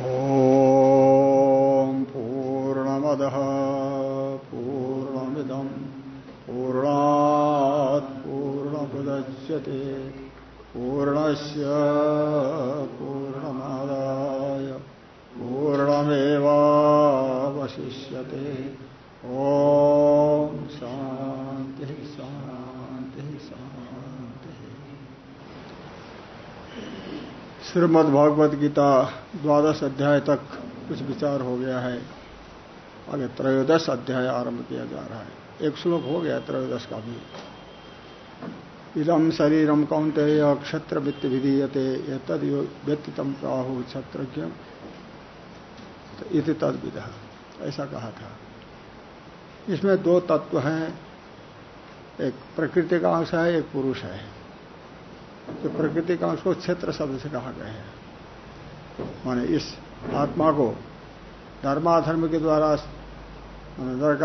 ॐ पूर्णमदः पूर्णमिदम् पूर्णात् पूर्णमुदच्यते पूर्णस्य पूर्णमादाय पूर्णमेवावशिष्यते ॐ शान्तिः शान्तिः शान्तिः श्रीमद् भगवद गीता द्वादश अध्याय तक कुछ विचार हो गया है। आगे त्रयोदश अध्याय आरंभ किया जा रहा है। एक श्लोक हो गया त्रयोदश का भी। इदम शरीरम कौनते क्षत्र वित्त विधीयते तद व्यक्तितम प्राहु क्षत्रज्ञ इति तद विधा ऐसा कहा था। इसमें दो तत्व हैं। एक प्रकृति का अंश है, एक पुरुष है। जो प्रकृति का उसको क्षेत्र शब्द से कहा गया है। माने इस आत्मा को धर्माधर्म के द्वारा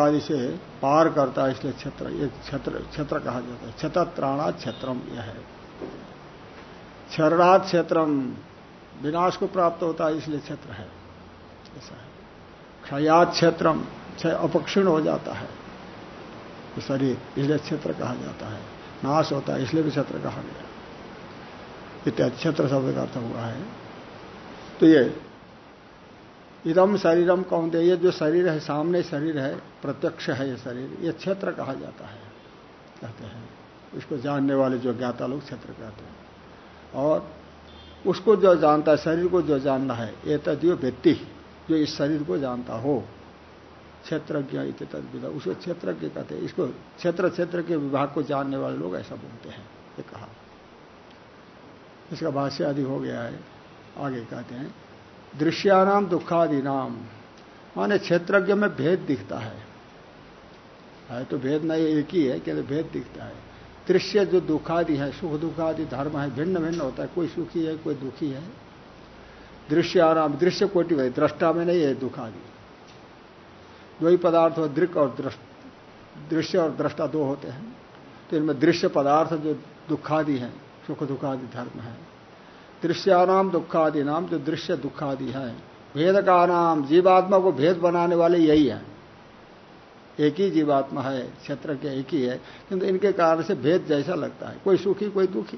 आदि से पार करता है, इसलिए क्षेत्र ये क्षेत्र क्षेत्र कहा जाता है। क्षतत्राणा क्षेत्रम यह है। क्षरणात् क्षेत्रम, विनाश को प्राप्त होता है, इसलिए क्षेत्र है। ऐसा है। क्षयात क्षेत्रम, क्षय अपक्षीण हो जाता है। शरीर, इसलिए क्षेत्र कहा जाता है। नाश होता है, इसलिए भी क्षेत्र कहा गया इत्यादि, क्षेत्र शब्द का अर्थ हुआ है। तो ये, इदम शरीरम कौन दे ये जो शरीर है, सामने शरीर है, प्रत्यक्ष है ये शरीर, ये क्षेत्र कहा जाता है, कहते हैं। इसको जानने वाले जो ज्ञाता लोग क्षेत्र कहते हैं। और उसको जो जानता है, शरीर को जो जानना है, ये तदियो व्यक्ति, जो इस शरीर को जानता हो, क्षेत्रज्ञ तदविदा उसको क्षेत्रज्ञ कहते हैं। इसको क्षेत्र क्षेत्र के विभाग को जानने वाले लोग ऐसा बोलते हैं, ये कहा। इसका भाष्य आदि हो गया है। आगे कहते हैं, दृश्यानाम दुखादि नाम माने क्षेत्रज्ञ में भेद दिखता है। है तो भेद नहीं, एक ही है कि भेद दिखता है। दृश्य जो दुखादि है, सुख दुखादि धर्म है, भिन्न भिन्न होता है, कोई सुखी है, कोई दुखी है। दृश्य आराम दृश्य कोटि भाई दृष्टा में नहीं है दुखादि। दो ही पदार्थ हो दृक और दृश्य और दृष्टा दो होते हैं। तो इनमें दृश्य पदार्थ जो दुखादि है सुख दुखादि धर्म है। दृश्यानाम दुखादि नाम जो दृश्य दुखादि है। भेद का नाम जीवात्मा को भेद बनाने वाले यही है। एक ही जीवात्मा है, क्षेत्र के एक ही है, किंतु इनके कारण से भेद जैसा लगता है। कोई सुखी, कोई दुखी।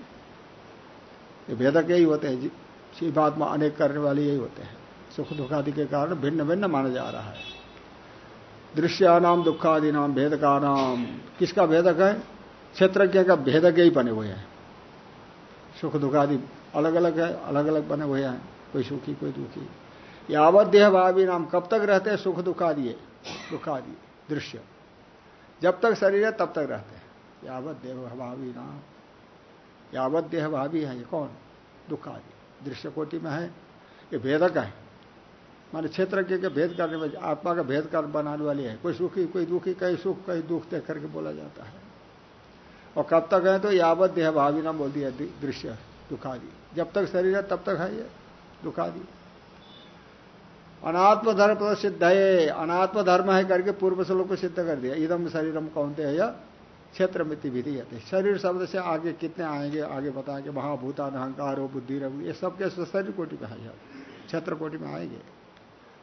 ये भेदक यही होते हैं जीवात्मा अनेक करने वाले यही होते हैं। सुख दुखादि के कारण भिन्न भिन्न माना जा रहा है। दृश्यानाम दुखादि नाम भेद का नाम किसका भेदक है? क्षेत्रज्ञ का भेदक ही बने हुए हैं। सुख दुखादि अलग अलग है अलग अलग बने हुए हैं कोई सुखी कोई दुखी। यावत देह भावी नाम कब तक रहते हैं सुख दुखादि दुखादि दृश्य। जब तक शरीर है तब तक रहते हैं। यावत देह भावी नाम। यावत देह भावी है ये कौन? दुखादि दृश्य कोटि में है ये भेदक है। माने क्षेत्र के, भेद करने में आत्मा का भेद कर बनाने वाली है। कोई सुखी कोई दुखी कई सुख कई दुख देख करके बोला जाता है। और कब तक है तो यावत देह भावी नाम बोल दिया दृश्य, दुखादि। जब तक शरीर है, तब तक है ये, दुखादि। अनात्म धर्म सिद्ध है अनात्म धर्म है करके पूर्व श्लोक को सिद्ध कर दिया। इदम शरीरम कौनते है, या क्षेत्र मिति विधि है शरीर शब्द से आगे कितने आएँगे, आगे बताएँगे, महाभूतान, अहंकार हो बुद्धि रघु ये सबके शरीर कोटि में है क्षेत्र कोटि में आएँगे।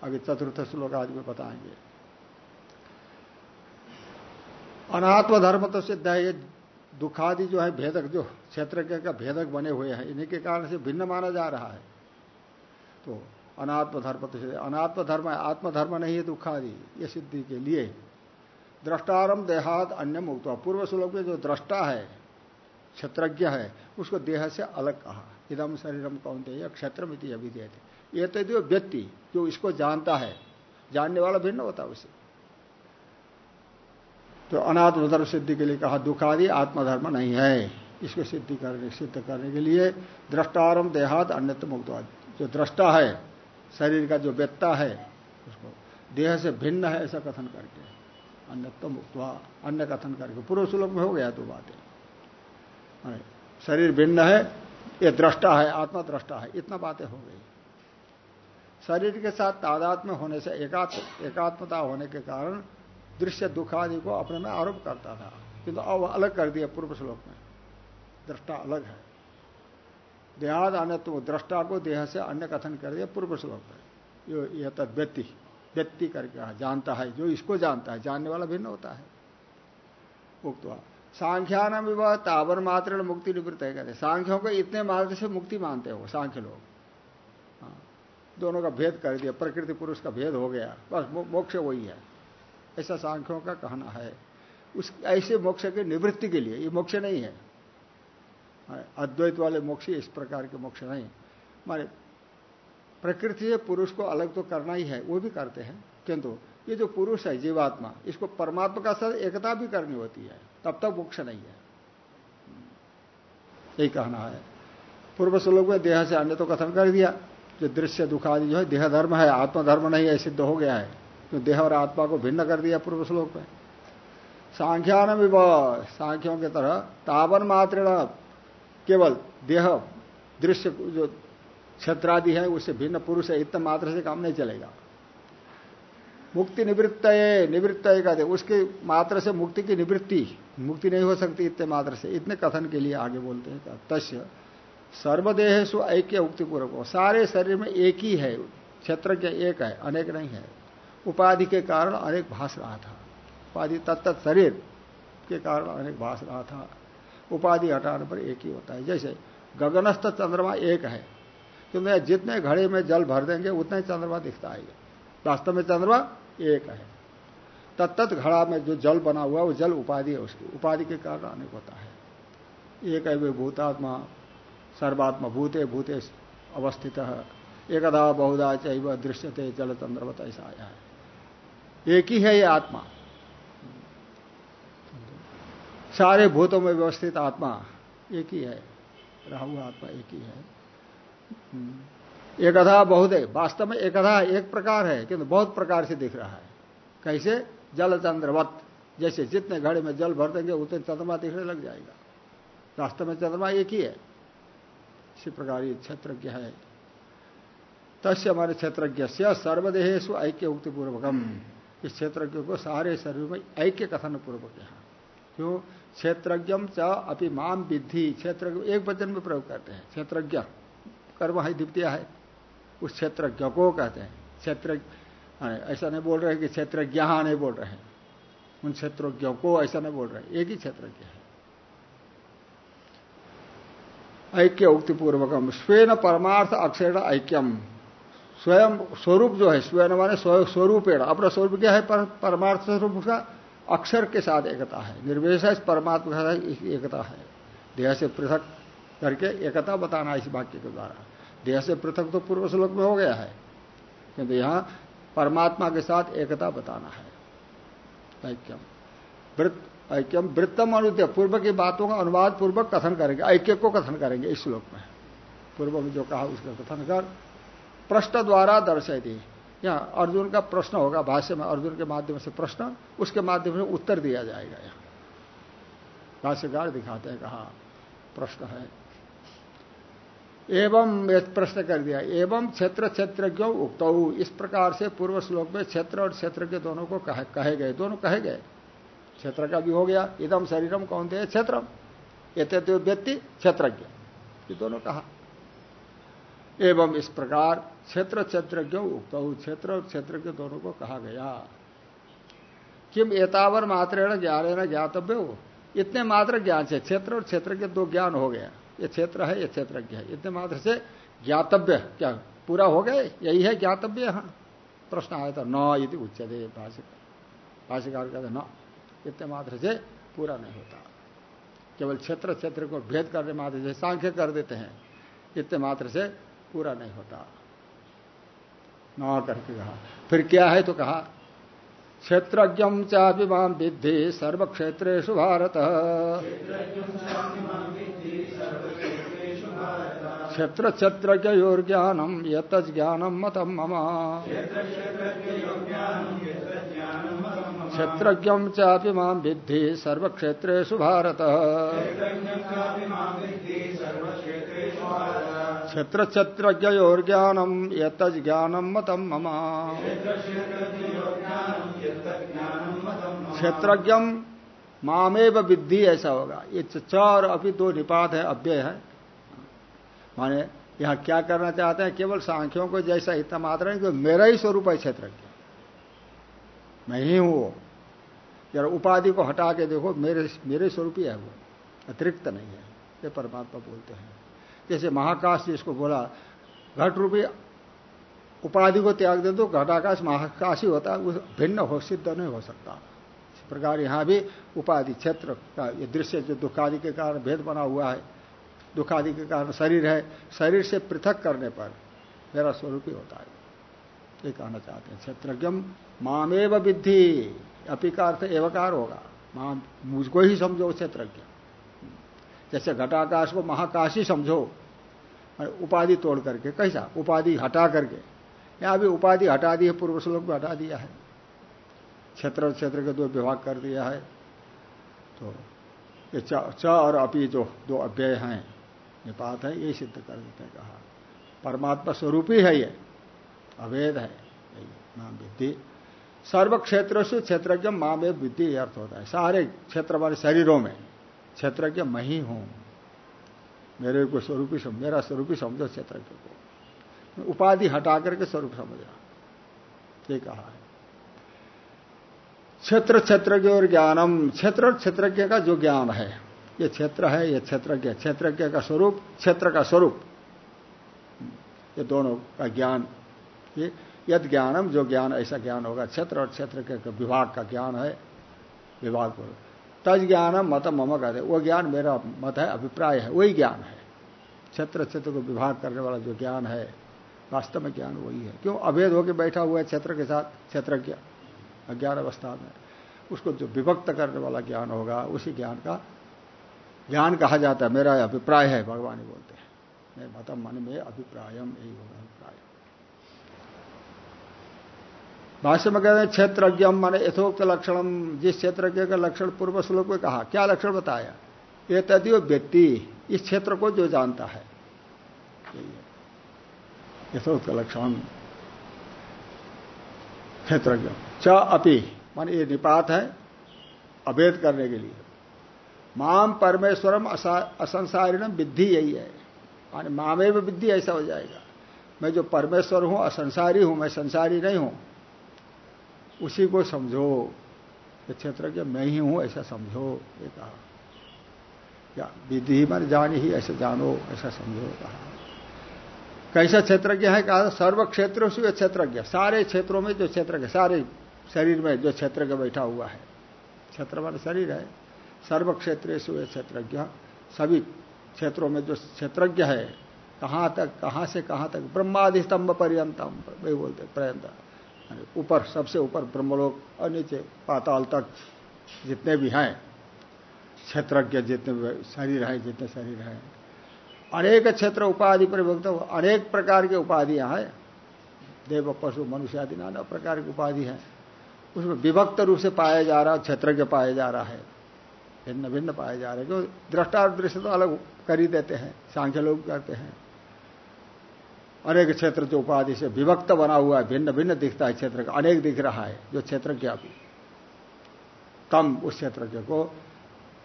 आगे चतुर्थ श्लोक आदि में बताएँगे। अनात्म धर्म तो सिद्ध है दुखादि जो है भेदक, जो क्षेत्र के भेदक बने हुए हैं, इन्हीं के कारण से भिन्न माना जा रहा है। तो अनात्म धर्म तो अनात्म धर्म है, आत्मधर्म नहीं है दुखादि, ये सिद्धि के लिए। दृष्टारम देहात अन्य मुक्त पूर्व श्लोक में जो दृष्टा है, क्षेत्रज्ञ है, उसको देह से अलग कहा। इदम शरीरम कौन दे क्षेत्र में अभिधेय ये तो व्यक्ति, जो इसको जानता है, जानने वाला भिन्न होता है उसे। तो अनात्म धर्म सिद्धि के लिए कहा, दुखादि आत्मधर्म नहीं है। इसको सिद्धि करने, सिद्ध करने के लिए दृष्टारम देहात अन्यत्व मुक्त जो दृष्टा है, शरीर का जो व्यक्ता है, उसको देह से भिन्न है, ऐसा कथन करके। अन्यत्व मुक्त अन्य कथन करके। पूर्व सुलभ में हो गया दो बातें। शरीर भिन्न है, ये दृष्टा है आत्मा दृष्टा है, इतना बातें हो गई। शरीर के साथ तादात्म्य होने से एकात्म, एकात्मता होने के कारण दृश्य दुखादि को अपने में आरोप करता था। किंतु तो अब अलग कर दिया पूर्व श्लोक में। दृष्टा अलग है। देहाद अन्य तो दृष्टा को देह से अन्य कथन कर दिया पूर्व श्लोक में। यह तद व्यक्ति व्यक्ति करके जानता है जो इसको जानता है जानने वाला भिन्न होता है। उक्त सांख्यान विवाह तावर मात्र मुक्ति निवृत्त है कहते सांख्यों को इतने मात्र से मुक्ति मानते हो सांख्य लोग। हाँ, दोनों का भेद कर दिया प्रकृति पुरुष का भेद हो गया। बस मोक्ष वही है। ऐसा सांख्यों का कहना है। उस, ऐसे मोक्ष के निवृत्ति के लिए, ये मोक्ष नहीं है। अद्वैत वाले मोक्ष इस प्रकार के मोक्ष नहीं। माने, प्रकृति से पुरुष को अलग तो करना ही है, वो भी करते हैं। किंतु, ये जो पुरुष है, जीवात्मा, इसको परमात्मा का साथ एकता भी करनी होती है। तब तक मोक्ष नहीं है। यही कहना है। पूर्व श्लोक में देह से अन्य तो कथन कर दिया। जो दृश्य दुखादि जो है, देह धर्म है, आत्मधर्म नहीं है, सिद्ध हो गया है। तो देह और आत्मा को भिन्न कर दिया पूर्व श्लोक में। सांख्यान भी सांख्यों की तरह तावन मात्र केवल देह, दृश्य जो क्षेत्रादि है उससे भिन्न पुरुष है, इतना मात्र से काम नहीं चलेगा। मुक्ति निवृत्त निवृत्त कहते उसके मात्र से मुक्ति की निवृत्ति, मुक्ति नहीं हो सकती इतने मात्र से। इतने कथन के लिए आगे बोलते हैं तस्य सर्वदेह सु ऐक्य उक्ति पूर्वक सारे शरीर में एक ही है, क्षेत्र के एक है, अनेक नहीं है। उपाधि के कारण अनेक भाष रहा था। उपाधि तत्त शरीर के कारण अनेक भाष रहा था। उपाधि हटाने पर एक ही होता है। जैसे गगनस्थ चंद्रमा एक है क्योंकि जितने घड़े में जल भर देंगे, उतना ही चंद्रमा दिखता है। वास्तव में चंद्रमा एक है। तत्त घड़ा में जो जल बना हुआ वो जल उपाधि है उसकी। उपाधि के कारण अनेक होता है। एक है वे भूतात्मा सर्वात्मा भूते भूते अवस्थित। एकदा बहुधा चैव दृश्यते जल चंद्रवत ऐसा आया है। एक ही है ये आत्मा। सारे भूतों में व्यवस्थित आत्मा एक ही है। रहा आत्मा एक ही है। एकधा बहुत है। वास्तव में एकधा एक प्रकार है, किंतु बहुत प्रकार से दिख रहा है। कैसे? जल चंद्रवत। जैसे जितने घड़े में जल भर देंगे, उतने चंद्रमा दिखने लग जाएगा। वास्तव में चंद्रमा एक ही है। इसी प्रकार ये क्षेत्रज्ञ है। तस्य हमारे क्षेत्रज्ञ से सर्वदेहेशु ऐक्य उक्ति पूर्वकम इस क्षेत्रज्ञ को सारे शरीर में ऐक्य कथन पूर्वक यहाँ क्यों? क्षेत्रज्ञम च अपि माम विद्धि। क्षेत्र एक वचन में प्रयोग करते हैं। क्षेत्रज्ञ, कर्म है, द्वितीय है। उस क्षेत्रज्ञ को कहते हैं। क्षेत्र ऐसा नहीं बोल रहे कि क्षेत्रज्ञ नहीं बोल रहे हैं। उन क्षेत्रज्ञों को ऐसा नहीं बोल रहे। एक ही क्षेत्रज्ञ है। ऐक्य उक्ति पूर्वकम स्वयं परमार्थ अक्षर ऐक्यम। स्वयं स्वरूप जो है स्वयं माने स्वरूप अपना स्वरूप क्या है? पर, परमार्थ स्वरूप का अक्षर के साथ एकता है। निर्वेश परमात्मा के साथ एकता है। देह से पृथक करके एकता बताना इस वाक्य के द्वारा। देह से पृथक तो पूर्व श्लोक में हो गया है। किंतु यहाँ परमात्मा के साथ एकता बताना है। ऐक्यम। वृत्त ऐक्यम। वृत्तम अनुद्य पूर्व की बातों का अनुवाद पूर्वक कथन करेंगे। ऐक्य को कथन करेंगे इस श्लोक में। पूर्व में जो कहा उसका कथन कर प्रश्न द्वारा दर्शाई यहाँ अर्जुन का प्रश्न होगा भाष्य में अर्जुन के माध्यम से प्रश्न उसके माध्यम से उत्तर दिया जाएगा यहाँ। भाष्यकार दिखाते हैं कहा प्रश्न है। एवं प्रश्न कर दिया एवं क्षेत्र क्षेत्र क्यों उक्त इस प्रकार से पूर्व श्लोक में क्षेत्र और क्षेत्र के दोनों को कहे, कहे गए दोनों कहे गए। क्षेत्र का भी हो गया इदम शरीरम कौन थे क्षेत्रम। ये व्यक्ति क्षेत्रज्ञ। ये दोनों कहा एवं इस प्रकार क्षेत्र क्षेत्रज्ञ उक्त क्षेत्र और क्षेत्र के दोनों को कहा गया। किम एतावर मात्र ज्ञान न ज्ञातव्य? हो इतने मात्र ज्ञान से क्षेत्र और क्षेत्र के दो ज्ञान हो गया ये क्षेत्र है, ये क्षेत्रज्ञ है। इतने मात्र से ज्ञातव्य क्या पूरा हो गए? यही है ज्ञातव्य यहाँ। प्रश्न आया था, न यदि उच्चते भाषिकार भाषिकार कहते न। इतने मात्र से पूरा नहीं होता। केवल क्षेत्र क्षेत्र को भेद करने मात्र से, सांख्य कर देते हैं। इतने मात्र से पूरा नहीं होता। न करके कहा। फिर क्या है तो कहा क्षेत्रज्ञ चापि माम विद्धि सर्वक्षेत्रेषु भारत। क्षेत्र क्षेत्रज्ञोर्ज्ञानम यत ज्ञानम मतम मम। क्षेत्रज्ञ चापि माम विद्धि सर्वक्षेत्रेषु भारत। क्षेत्र क्षेत्रज्ञोर्ज्ञानम यत ज्ञानम मतम मम। क्षेत्रज्ञम मामेव विद्धि ऐसा होगा। ये चार अभी दो निपात है, अव्यय है। माने यहाँ क्या करना चाहते हैं? केवल सांख्यों को जैसा इतना मात्र नहीं कि मेरा ही स्वरूप है क्षेत्र मैं ही हूँ वो। जरा उपाधि को हटा के देखो, मेरे मेरे स्वरूप ही है वो। अतिरिक्त नहीं है। ये परमात्मा बोलते हैं। जैसे महाकाश जिसको बोला, घट रूपी उपाधि को त्याग दे तो घटाकाश महाकाश ही होता है भिन्न हो, सिद्ध नहीं हो सकता। इस प्रकार यहाँ भी उपाधि क्षेत्र का, ये दृश्य जो दुखादि के कारण भेद बना हुआ है, दुखादि के कारण शरीर है, शरीर से पृथक करने पर मेरा स्वरूप ही होता है। ये कहना चाहते हैं, क्षेत्रज्ञम मामेव विद्धि अपी का अर्थ एवकार होगा। माम, मुझको ही समझो क्षेत्रज्ञ। जैसे घटाकाश को महाकाश ही समझो उपाधि तोड़ करके, कैसा? उपाधि हटा करके। यहाँ भी उपाधि हटा दी है, पूर्व श्लोक में हटा दिया है। क्षेत्र और क्षेत्र के दो विभाग कर दिया है। तो ये च और अपी जो, दो अव्यय हैं निपात है, ये सिद्ध कर देते हैं, कहा। परमात्मा स्वरूप ही है ये, अवेद है नाम विद्धि। सर्व क्षेत्र से क्षेत्रज्ञ माँ में विद्धि अर्थ होता है। सारे क्षेत्र वाले शरीरों में। क्षेत्रज्ञ मैं ही हूँ। मेरे को स्वरूप ही मेरा स्वरूप ही समझो क्षेत्रज्ञ को। उपाधि हटा करके स्वरूप समझा ये कहा है। क्षेत्र क्षेत्रज्ञ और ज्ञानम, क्षेत्र और क्षेत्रज्ञ का जो ज्ञान है, ये क्षेत्र है, ये क्षेत्रज्ञ क्षेत्रज्ञ का स्वरूप, क्षेत्र का स्वरूप। ये दोनों का ज्ञान, ये यद ज्ञानम, जो ज्ञान, ऐसा ज्ञान होगा। क्षेत्र और क्षेत्र के विभाग का ज्ञान है। विभाग तज ज्ञान मत मम कहते वो ज्ञान मेरा मत है, अभिप्राय है, वही ज्ञान है। क्षेत्र क्षेत्र को विभाग करने वाला जो ज्ञान है, वास्तव में ज्ञान वही है। क्यों? अभेद होकर बैठा हुआ है क्षेत्र के साथ, क्षेत्रज्ञ, अज्ञान अवस्था में। उसको जो विभक्त करने वाला ज्ञान होगा, उसी ज्ञान का, ज्ञान कहा जाता है, मेरा अभिप्राय है, भगवान ही बोलते हैं। मैं मतम मन में अभिप्रायम, यही होगा अभिप्राय। भाष्य में कहते हैं क्षेत्रज्ञम मान यथोक्त लक्षण जिस क्षेत्रज्ञ का लक्षण पूर्व श्लोक में कहा, क्या लक्षण बताया? ये तदियो व्यक्ति इस क्षेत्र को जो जानता है। यथोक्त लक्षण क्षेत्रज्ञ। च अपि, मान ये निपात है अभेद करने के लिए। माम परमेश्वरम असंसारिणम विद्धि यही है। माने मामे में विद्धि ऐसा हो जाएगा। मैं जो परमेश्वर हूँ, असंसारी हूँ, मैं संसारी नहीं हूँ उसी को समझो। ये क्षेत्र के मैं ही हूँ, ऐसा समझो। ये कहा। या विधि मन जान ही, ऐसे जानो, ऐसा समझो, कहा। कैसा क्षेत्रज्ञ है? कहा, सर्व क्षेत्रों से क्षेत्रज्ञ। सारे क्षेत्रों में जो क्षेत्र सारे शरीर में जो क्षेत्र बैठा हुआ है। क्षेत्र वाला शरीर है। सर्व क्षेत्र से क्षेत्रज्ञ। सभी क्षेत्रों में जो क्षेत्रज्ञ है, कहाँ तक, कहाँ से कहाँ तक? ब्रह्मादि स्तंभ पर्यंतम वही बोलते पर्यंत। ऊपर, सबसे ऊपर ब्रह्मलोक और नीचे पाताल तक जितने भी हैं, क्षेत्रज्ञ जितने शरीर हैं, जितने शरीर हैं। अनेक क्षेत्र उपाधि पर विभक्त अनेक प्रकार के उपाधियाँ हैं। देव, पशु, मनुष्य आदि नाना प्रकार की उपाधि है। उसमें विभक्त रूप से पाया जा रहा क्षेत्र के पाया जा रहा है। भिन्न भिन्न पाए जा रहे हैं। क्योंकि दृष्टार दृश्य तो अलग कर ही देते हैं, सांख्य लोग करते हैं। अनेक क्षेत्र जो उपाधि से विभक्त बना हुआ है, भिन्न भिन्न दिखता है क्षेत्र का, अनेक दिख रहा है, जो क्षेत्र क्या भी तम उस क्षेत्र के को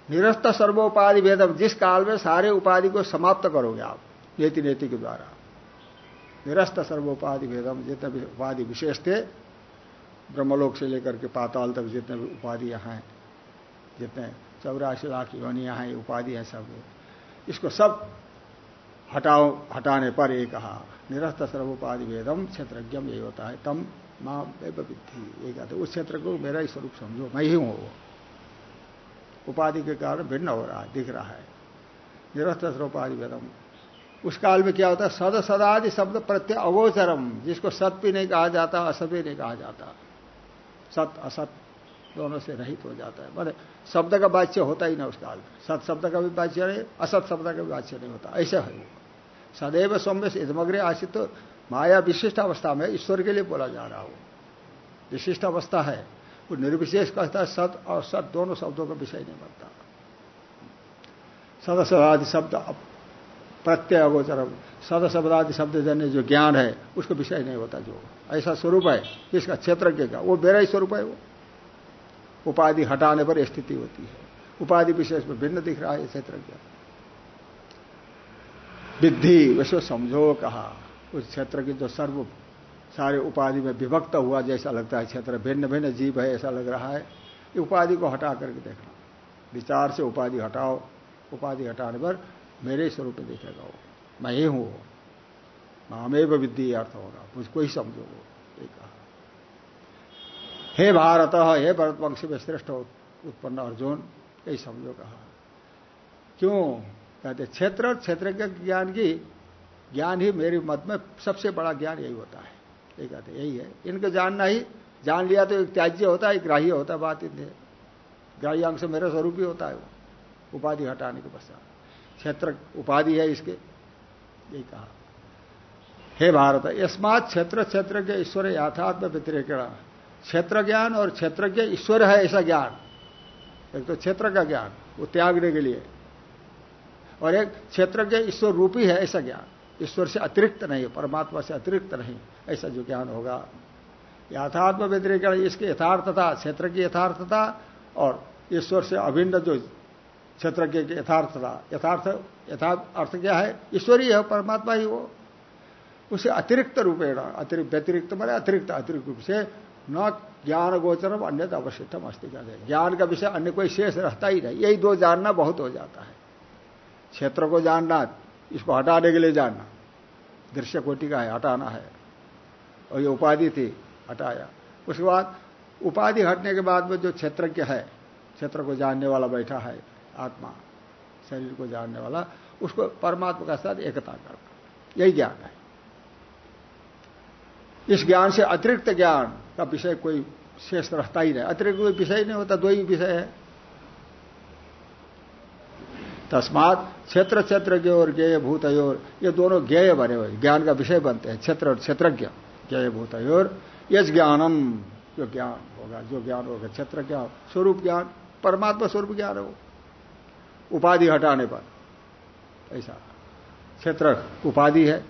निरस्त सर्वोपाधि भेदम जिस काल में सारे उपाधि को समाप्त करोगे आप, नीति नीति के द्वारा। निरस्त सर्वोपाधि भेदम, जितने भी उपाधि विशेष थे, ब्रह्मलोक से लेकर के पाताल तक जितने भी उपाधियाँ हैं, जितने चौरासी लाख योनिया हैं उपाधि है सब। इसको सब हटाओ, हटाने पर ये कहा निरस्त सर्वोपाधि वेदम क्षेत्रज्ञम यही होता है तम माँ विद्धि। ये कहते उस क्षेत्र को मेरा ही स्वरूप समझो, मैं ही हूँ वो। उपाधि के कारण भिन्न हो रहा है, दिख रहा है। निरस्त सर्वोपाधि वेदम उस काल में क्या होता है, सद सदादि शब्द प्रत्यय अगोचरम, जिसको सत भी नहीं कहा जाता, असत भी नहीं कहा जाता। सत, असत दोनों से रहित हो जाता है। मैंने शब्द का वाच्य होता ही ना उस काल में। सत शब्द का भी वाच्य नहीं, असत शब्द का भी वाच्य नहीं होता। ऐसा है। वो सदैव सौम्य से इधमग्र आशित तो माया विशिष्ट अवस्था में ईश्वर के लिए बोला जा रहा हो। विशिष्ट अवस्था है। वो निर्विशेष कहता है, सत और सत दोनों शब्दों का विषय नहीं बनता। सद सदादि शब्द प्रत्यय अगोचर सद शब्दादि शब्द जन्य जो ज्ञान है, उसका विषय नहीं होता जो। ऐसा स्वरूप है, इसका क्षेत्रज्ञ का। वो मेरा ही स्वरूप है वो। उपाधि हटाने पर स्थिति होती है। उपाधि विशेष में भिन्न दिख रहा है क्षेत्र क्या विद्धि वैसे समझो कहा। उस क्षेत्र की जो सर्व सारे उपाधि में विभक्त हुआ जैसा लगता है क्षेत्र भिन्न भिन्न जीव है ऐसा लग रहा है। उपाधि को हटा करके देखना। विचार से उपाधि हटाओ। उपाधि हटाने पर मेरे स्वरूप में देखेगा वो। मैं ही हूँ मामेव विद्धि अर्थ होगा। मुझको ही समझो वो। कहा। हे भारत, हे भरत वंश में श्रेष्ठ उत्पन्न अर्जुन, यही समझो कहा। क्यों? कहते क्षेत्र और क्षेत्र के ज्ञान की, ज्ञान ही मेरे मत में सबसे बड़ा ज्ञान यही होता है। ये कहते यही है। इनको जानना ही, जान लिया तो एक त्याज्य होता है, एक ग्राह्य होता है, बात इतने ग्राह्य अंश मेरा स्वरूप ही होता है वो, उपाधि हटाने के पश्चात। क्षेत्र, उपाधि है इसके यही कहा। हे भारत, यस्मात क्षेत्र क्षेत्र के ईश्वर याथात्म व्यतिरेकण। क्षेत्र ज्ञान और क्षेत्रज्ञ ईश्वर है ऐसा ज्ञान। एक तो क्षेत्र का ज्ञान, वो त्यागने के लिए। और एक क्षेत्रज्ञ ईश्वर रूपी है ऐसा ज्ञान। ईश्वर से अतिरिक्त नहीं, परमात्मा से अतिरिक्त नहीं, ऐसा जो ज्ञान होगा। यथात्म व्यतिरिकरण इसकी यथार्थता, क्षेत्र की यथार्थता और ईश्वर से अभिन्न जो क्षेत्र की यथार्थता। यथार्थ यथार्थ, अर्थ क्या है? ईश्वरीय है, परमात्मा ही वो। उसे अतिरिक्त रूपेण, अतिरिक्त, व्यतिरिक्त मैंने अतिरिक्त अतिरिक्त रूप से न ज्ञान गोचरम अन्य अवशिष्टम अस्ति कहते ज्ञान का विषय अन्य कोई शेष रहता ही नहीं। यही दो जानना बहुत हो जाता है। क्षेत्र को जानना, इसको हटाने के लिए जानना। दृश्य कोटि का है, हटाना है। और ये उपाधि थी, हटाया। उसके बाद उपाधि हटने के बाद में जो क्षेत्र क्षेत्रज्ञ है, क्षेत्र को जानने वाला बैठा है, आत्मा, शरीर को जानने वाला, उसको परमात्मा का साथ एकता करना। यही ज्ञान है। इस ज्ञान से अतिरिक्त ज्ञान का विषय कोई शेष रहता ही नहीं। अतिरिक्त कोई विषय नहीं होता, दो ही विषय है। तस्मात क्षेत्र क्षेत्र के और ज्ञेय भूतयोर ये दोनों ज्ञेय बने हुए, ज्ञान का विषय बनते हैं, क्षेत्र और क्षेत्रज्ञ, ज्ञेय भूतयोर यश ज्ञानम, जो ज्ञान होगा, जो ज्ञान होगा, क्षेत्र ज्ञान, स्वरूप ज्ञान, परमात्मा स्वरूप ज्ञान है उपाधि हटाने पर, ऐसा। क्षेत्र उपाधि है,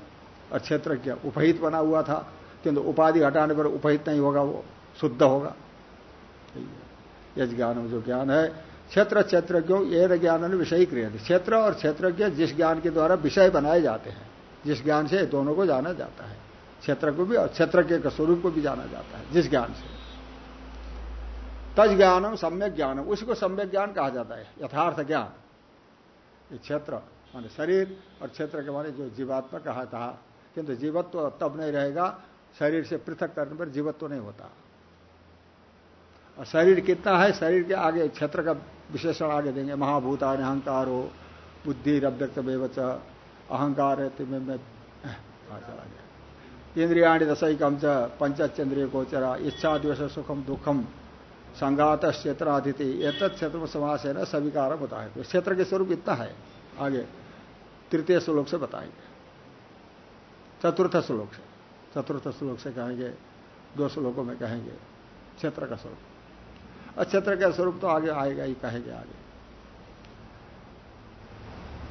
और क्षेत्र क्या उपहित बना हुआ था, किंतु उपाधि हटाने पर उपहित नहीं होगा वो, शुद्ध होगा। यज ज्ञान जो ज्ञान है क्षेत्र क्षेत्र क्यों ये ज्ञान विषय क्रिया क्षेत्र और क्षेत्र जिस ज्ञान के द्वारा विषय बनाए जाते हैं, जिस ज्ञान से दोनों को जाना जाता है। क्षेत्र को भी और क्षेत्र के स्वरूप को भी जाना जाता है, जिस ज्ञान से। तज ज्ञानम सम्यक ज्ञानम, उसको सम्यक ज्ञान कहा जाता है, यथार्थ ज्ञान। ये क्षेत्र, माने शरीर और क्षेत्र के माने जो जीवात्मा कहा था, किंतु जीवत्व तो तब नहीं रहेगा, शरीर से पृथक करने पर जीवत्व तो नहीं होता। और शरीर कितना है, शरीर के आगे क्षेत्र का विशेषण आगे देंगे महाभूता अहंकार हो बुद्धि रव्यक्त बेवच अहंकार है तुम्हें मैं इंद्रियाणी दशकम च पंचचंद्रिय गोचरा इच्छा द्वेष सुखम दुखम संगात क्षेत्रादिति एक क्षेत्र में समास है ना स्वीकार होता है क्षेत्र के स्वरूप इतना है। आगे, तृतीय श्लोक से बताएँगे। चतुर्थ श्लोक से। चतुर्थ श्लोक से कहेंगे, दो श्लोकों में कहेंगे, क्षेत्र का स्वरूप और क्षेत्र का स्वरूप तो आगे आएगा ही, कहेंगे आगे।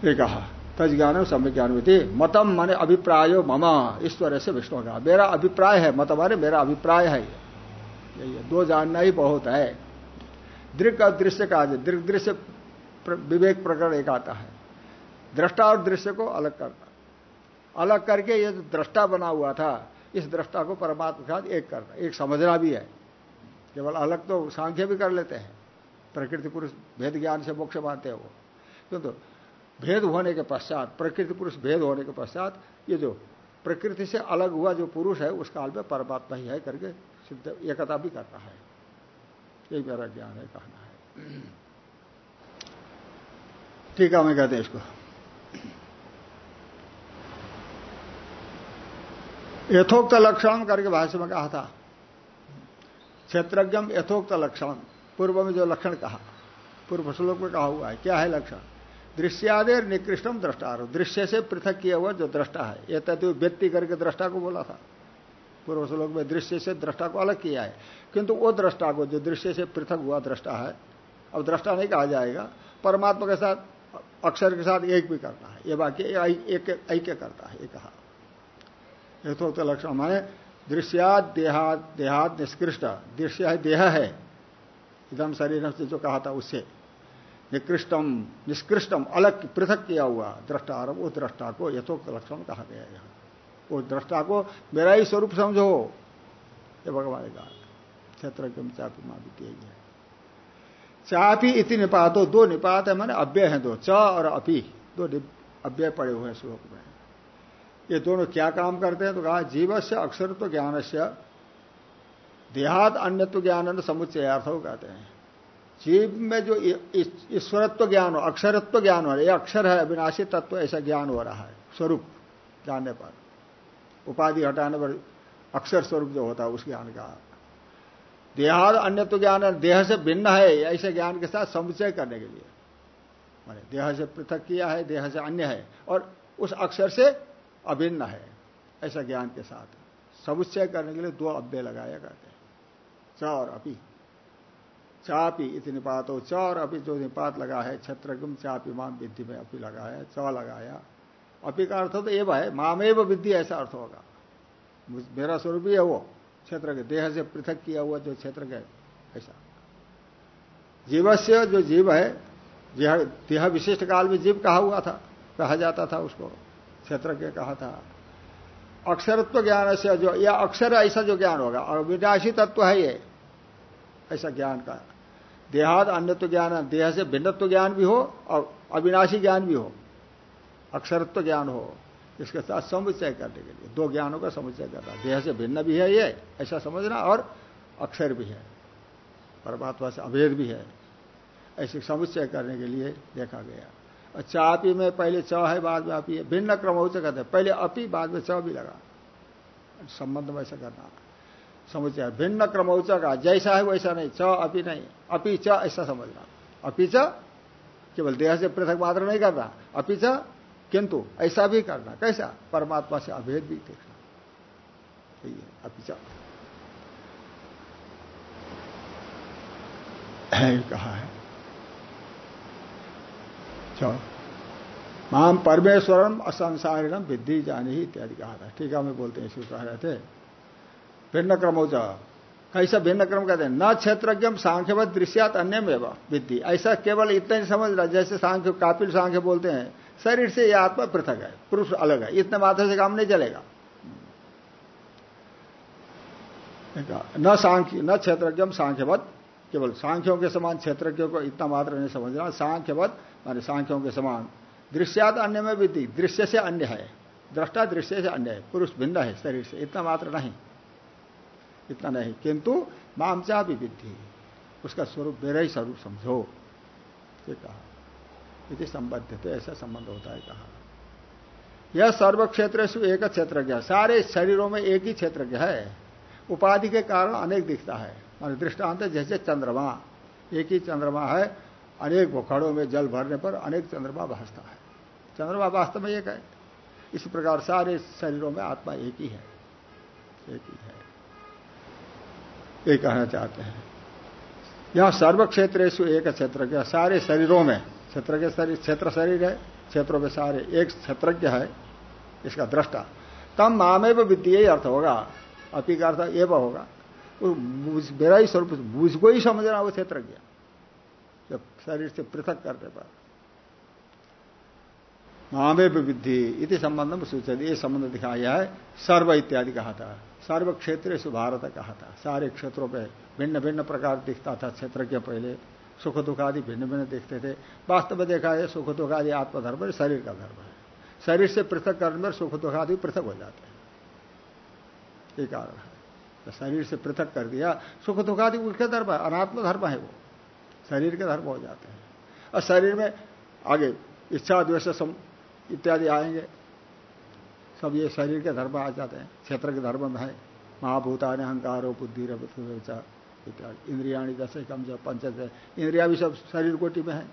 ये कहा, तज ज्ञान सम्य ज्ञान हुई मतम माने अभिप्राय ममा। ईश्वर से विष्णु का मेरा अभिप्राय है, मत माने मेरा अभिप्राय है। यही है। दो जानना ही बहुत है। दृक और दृश्य का दृक दृश्य विवेक प्रकरण एक आता है। दृष्टा और दृश्य को अलग करना। अलग करके ये जो दृष्टा बना हुआ था, इस दृष्टा को परमात्मा के साथ एक करना। एक समझना भी है। केवल अलग तो सांख्य भी कर लेते हैं। प्रकृति पुरुष भेद ज्ञान से मोक्ष मानते हैं वो। किंतु तो भेद होने के पश्चात, प्रकृति पुरुष भेद होने के पश्चात, ये जो प्रकृति से अलग हुआ जो पुरुष है, उस काल में परमात्मा ही है करके सिद्ध एकता भी करता है। यही मेरा ज्ञान है, कहना है। ठीक है, मैं कहते हैं इसको। यथोक्त लक्षण करके भाष्य में कहा था क्षेत्रज्ञम यथोक्त लक्षण पूर्व में जो लक्षण कहा, पूर्व श्लोक में कहा हुआ है, क्या है लक्षण? दृश्यादेर निकृष्टम दृष्टा दृश्य से पृथक किया हुआ जो दृष्टा है, ये तत्व व्यक्ति करके दृष्टा को बोला था। पूर्व श्लोक में दृश्य से दृष्टा को अलग किया है, किंतु वो दृष्टा को, जो दृश्य से पृथक हुआ दृष्टा है, अब दृष्टा नहीं कहा जाएगा, परमात्मा के साथ, अक्षर के साथ एक भी करना है, ये वाक्य एक ऐक्य करता है, ये कहा। यथोक्त लक्षण, माने दृश्याद देहात देहात निष्कृष्ट। दृश्य है देह है। एकदम शरीर से जो कहा था उससे निकृष्टम निष्कृष्टम अलग पृथक किया हुआ। दृष्टा वो दृष्टा को यथोक्त लक्षण कहा गया यहाँ। वो दृष्टा को मेरा ही स्वरूप समझो। ये भगवान का क्षेत्र चापी माँ भी है चापी इति निपात। दो निपात है, मैंने अव्यय है दो। च और अपी। दो अव्यय पड़े हुए हैं श्लोक में। ये दोनों क्या काम करते हैं? तो कहा जीव से अक्षरत्व ज्ञान से देहात अन्यत्व ज्ञान समुच्चयार्थ कहते हैं। जीव में जो ईश्वरत्व ज्ञान हो, अक्षरत्व ज्ञान हो यह अक्षर है, अविनाशी तत्व, ऐसा ज्ञान हो रहा है, स्वरूप जानने पर। उपाधि हटाने पर अक्षर स्वरूप जो होता है, उस ज्ञान का। देहाद अन्य तो ज्ञान देह से भिन्न है, ऐसे ज्ञान के साथ समुचय करने के लिए। मैंने देह से पृथक किया है, देह से अन्य है, और उस अक्षर से अभिन्न है, ऐसा ज्ञान के साथ। समुच्चय करने के लिए दो अव्यय लगाया करते हैं। च और अपी। चापी इति निपात। हो च और अपी जो निपात लगा है, छत्रगम चापी माम विद्धि में अपी लगाया च लगाया। अपी का अर्थ तो एव है, मामेव विद्धि ऐसा अर्थ होगा। मेरा स्वरूप ही है वो, क्षेत्र के देह से पृथक किया हुआ जो क्षेत्र के ऐसा। जीवस्य जो जीव है देह विशिष्ट काल में जीव कहा हुआ था, कहा जाता था उसको। क्षेत्र के कहा था। अक्षरत्व ज्ञान से जो, या अक्षर ऐसा जो ज्ञान होगा, और विनाशी तत्व है ये, ऐसा ज्ञान का। देहाद अन्यत्व ज्ञान, देह से भिन्नत्व ज्ञान भी हो, और अविनाशी ज्ञान भी हो। अक्षरत्व ज्ञान हो, इसके साथ समुच्चय करने के लिए। दो ज्ञानों का समुच्चय करना। देह से भिन्न भी है ये, ऐसा समझना, और अक्षर भी है। परमात्मा से अभेद भी है। ऐसे समुच्चय करने के लिए देखा गया। और चापी में पहले च है, बाद में अपी है भिन्न क्रम से कहते हैं। पहले अपी बाद में च भी लगा। संबंध में ऐसा करना। समुच्चय भिन्न क्रम का जैसा है वैसा नहीं। च अपी नहीं। अपी च ऐसा समझना। अपी च केवल देह से पृथक मात्र नहीं करना। अपी च किंतु ऐसा भी करना। कैसा? परमात्मा से अभेद भी देखना। अपिचा कहा है। माम परमेश्वरम असंसारिणम विद्धि जानी ही इत्यादि कहा था। ठीक है, हमें बोलते हैं इसको कह रहे थे। भिन्न क्रमोच कैसा भिन्न क्रम कहते हैं? न क्षेत्रज्ञम सांख्यवत दृश्यात अन्य में विद्धि। ऐसा केवल इतना ही समझ रहा जैसे सांख्य, कापिल सांख्य बोलते हैं, शरीर से यह आत्मा पृथक है, पुरुष अलग है। इतने मात्र से काम नहीं चलेगा। न सांख्य, न क्षेत्रज्ञ सांख्यवत, केवल सांख्यों के समान क्षेत्रज्ञों को इतना मात्र नहीं समझना। सांख्यवत माने सांख्यों के समान। दृश्यात अन्य में विधि दृश्य से अन्य है। दृष्टा दृश्य से अन्य है। पुरुष भिन्न है शरीर से। इतना मात्र नहीं। इतना नहीं। किंतु मामचा भी विधि उसका स्वरूप मेरा ही स्वरूप समझो। ये कहा। यदि संबद्ध। तो ऐसा संबंध होता है कहा। यह सर्व क्षेत्र एक क्षेत्र सारे शरीरों में एक ही क्षेत्र है। उपाधि के कारण अनेक दिखता है। मान दृष्टांत जैसे चंद्रमा। एक ही चंद्रमा है। अनेक बोखड़ों में जल भरने पर अनेक चंद्रमा भासता है। चंद्रमा वास्तव में एक है। इस प्रकार सारे शरीरों में आत्मा एक ही है। एक ही है। ये कहना चाहते हैं। यहाँ सर्व क्षेत्र एक क्षेत्र सारे शरीरों में। क्षेत्र के शरीर, क्षेत्र शरीर है। क्षेत्रों में सारे एक क्षेत्रज्ञ है। इसका दृष्टा। तम मामेव वित्तीय अर्थ होगा। अपी का अर्थ एव होगा। मेरा ही स्वरूप मुझको ही समझना वो क्षेत्रज्ञ। शरीर से पृथक करने पर मामेव विद्धि इति संबंध में सूचित ये संबंध दिखाया है, सर्व इत्यादि कहा था। सर्व क्षेत्र भारत कहा था। सारे क्षेत्रों में भिन्न भिन्न प्रकार दिखता था, क्षेत्र के पहले सुख दुख आदि भिन्न भिन्न देखते थे। वास्तव में देखा है सुख दुख आदि आत्मधर्म शरीर का धर्म है। शरीर से पृथक करने पर सुख दुख आदि पृथक हो जाते हैं। ये कारण है। तो शरीर से पृथक कर दिया सुख दुख आदि उसके धर्म है, अनात्म धर्म है वो। शरीर के धर्म हो जाते हैं। और शरीर में आगे इच्छा, द्वेष इत्यादि आएँगे, सब ये शरीर के धर्म आ जाते हैं। क्षेत्र के धर्म में है। महाभूता ने अहंकारो, बुद्धि इत्यादि। इंद्रियाणी जैसे कम जब पंच इंद्रिया भी सब शरीर कोटि में है।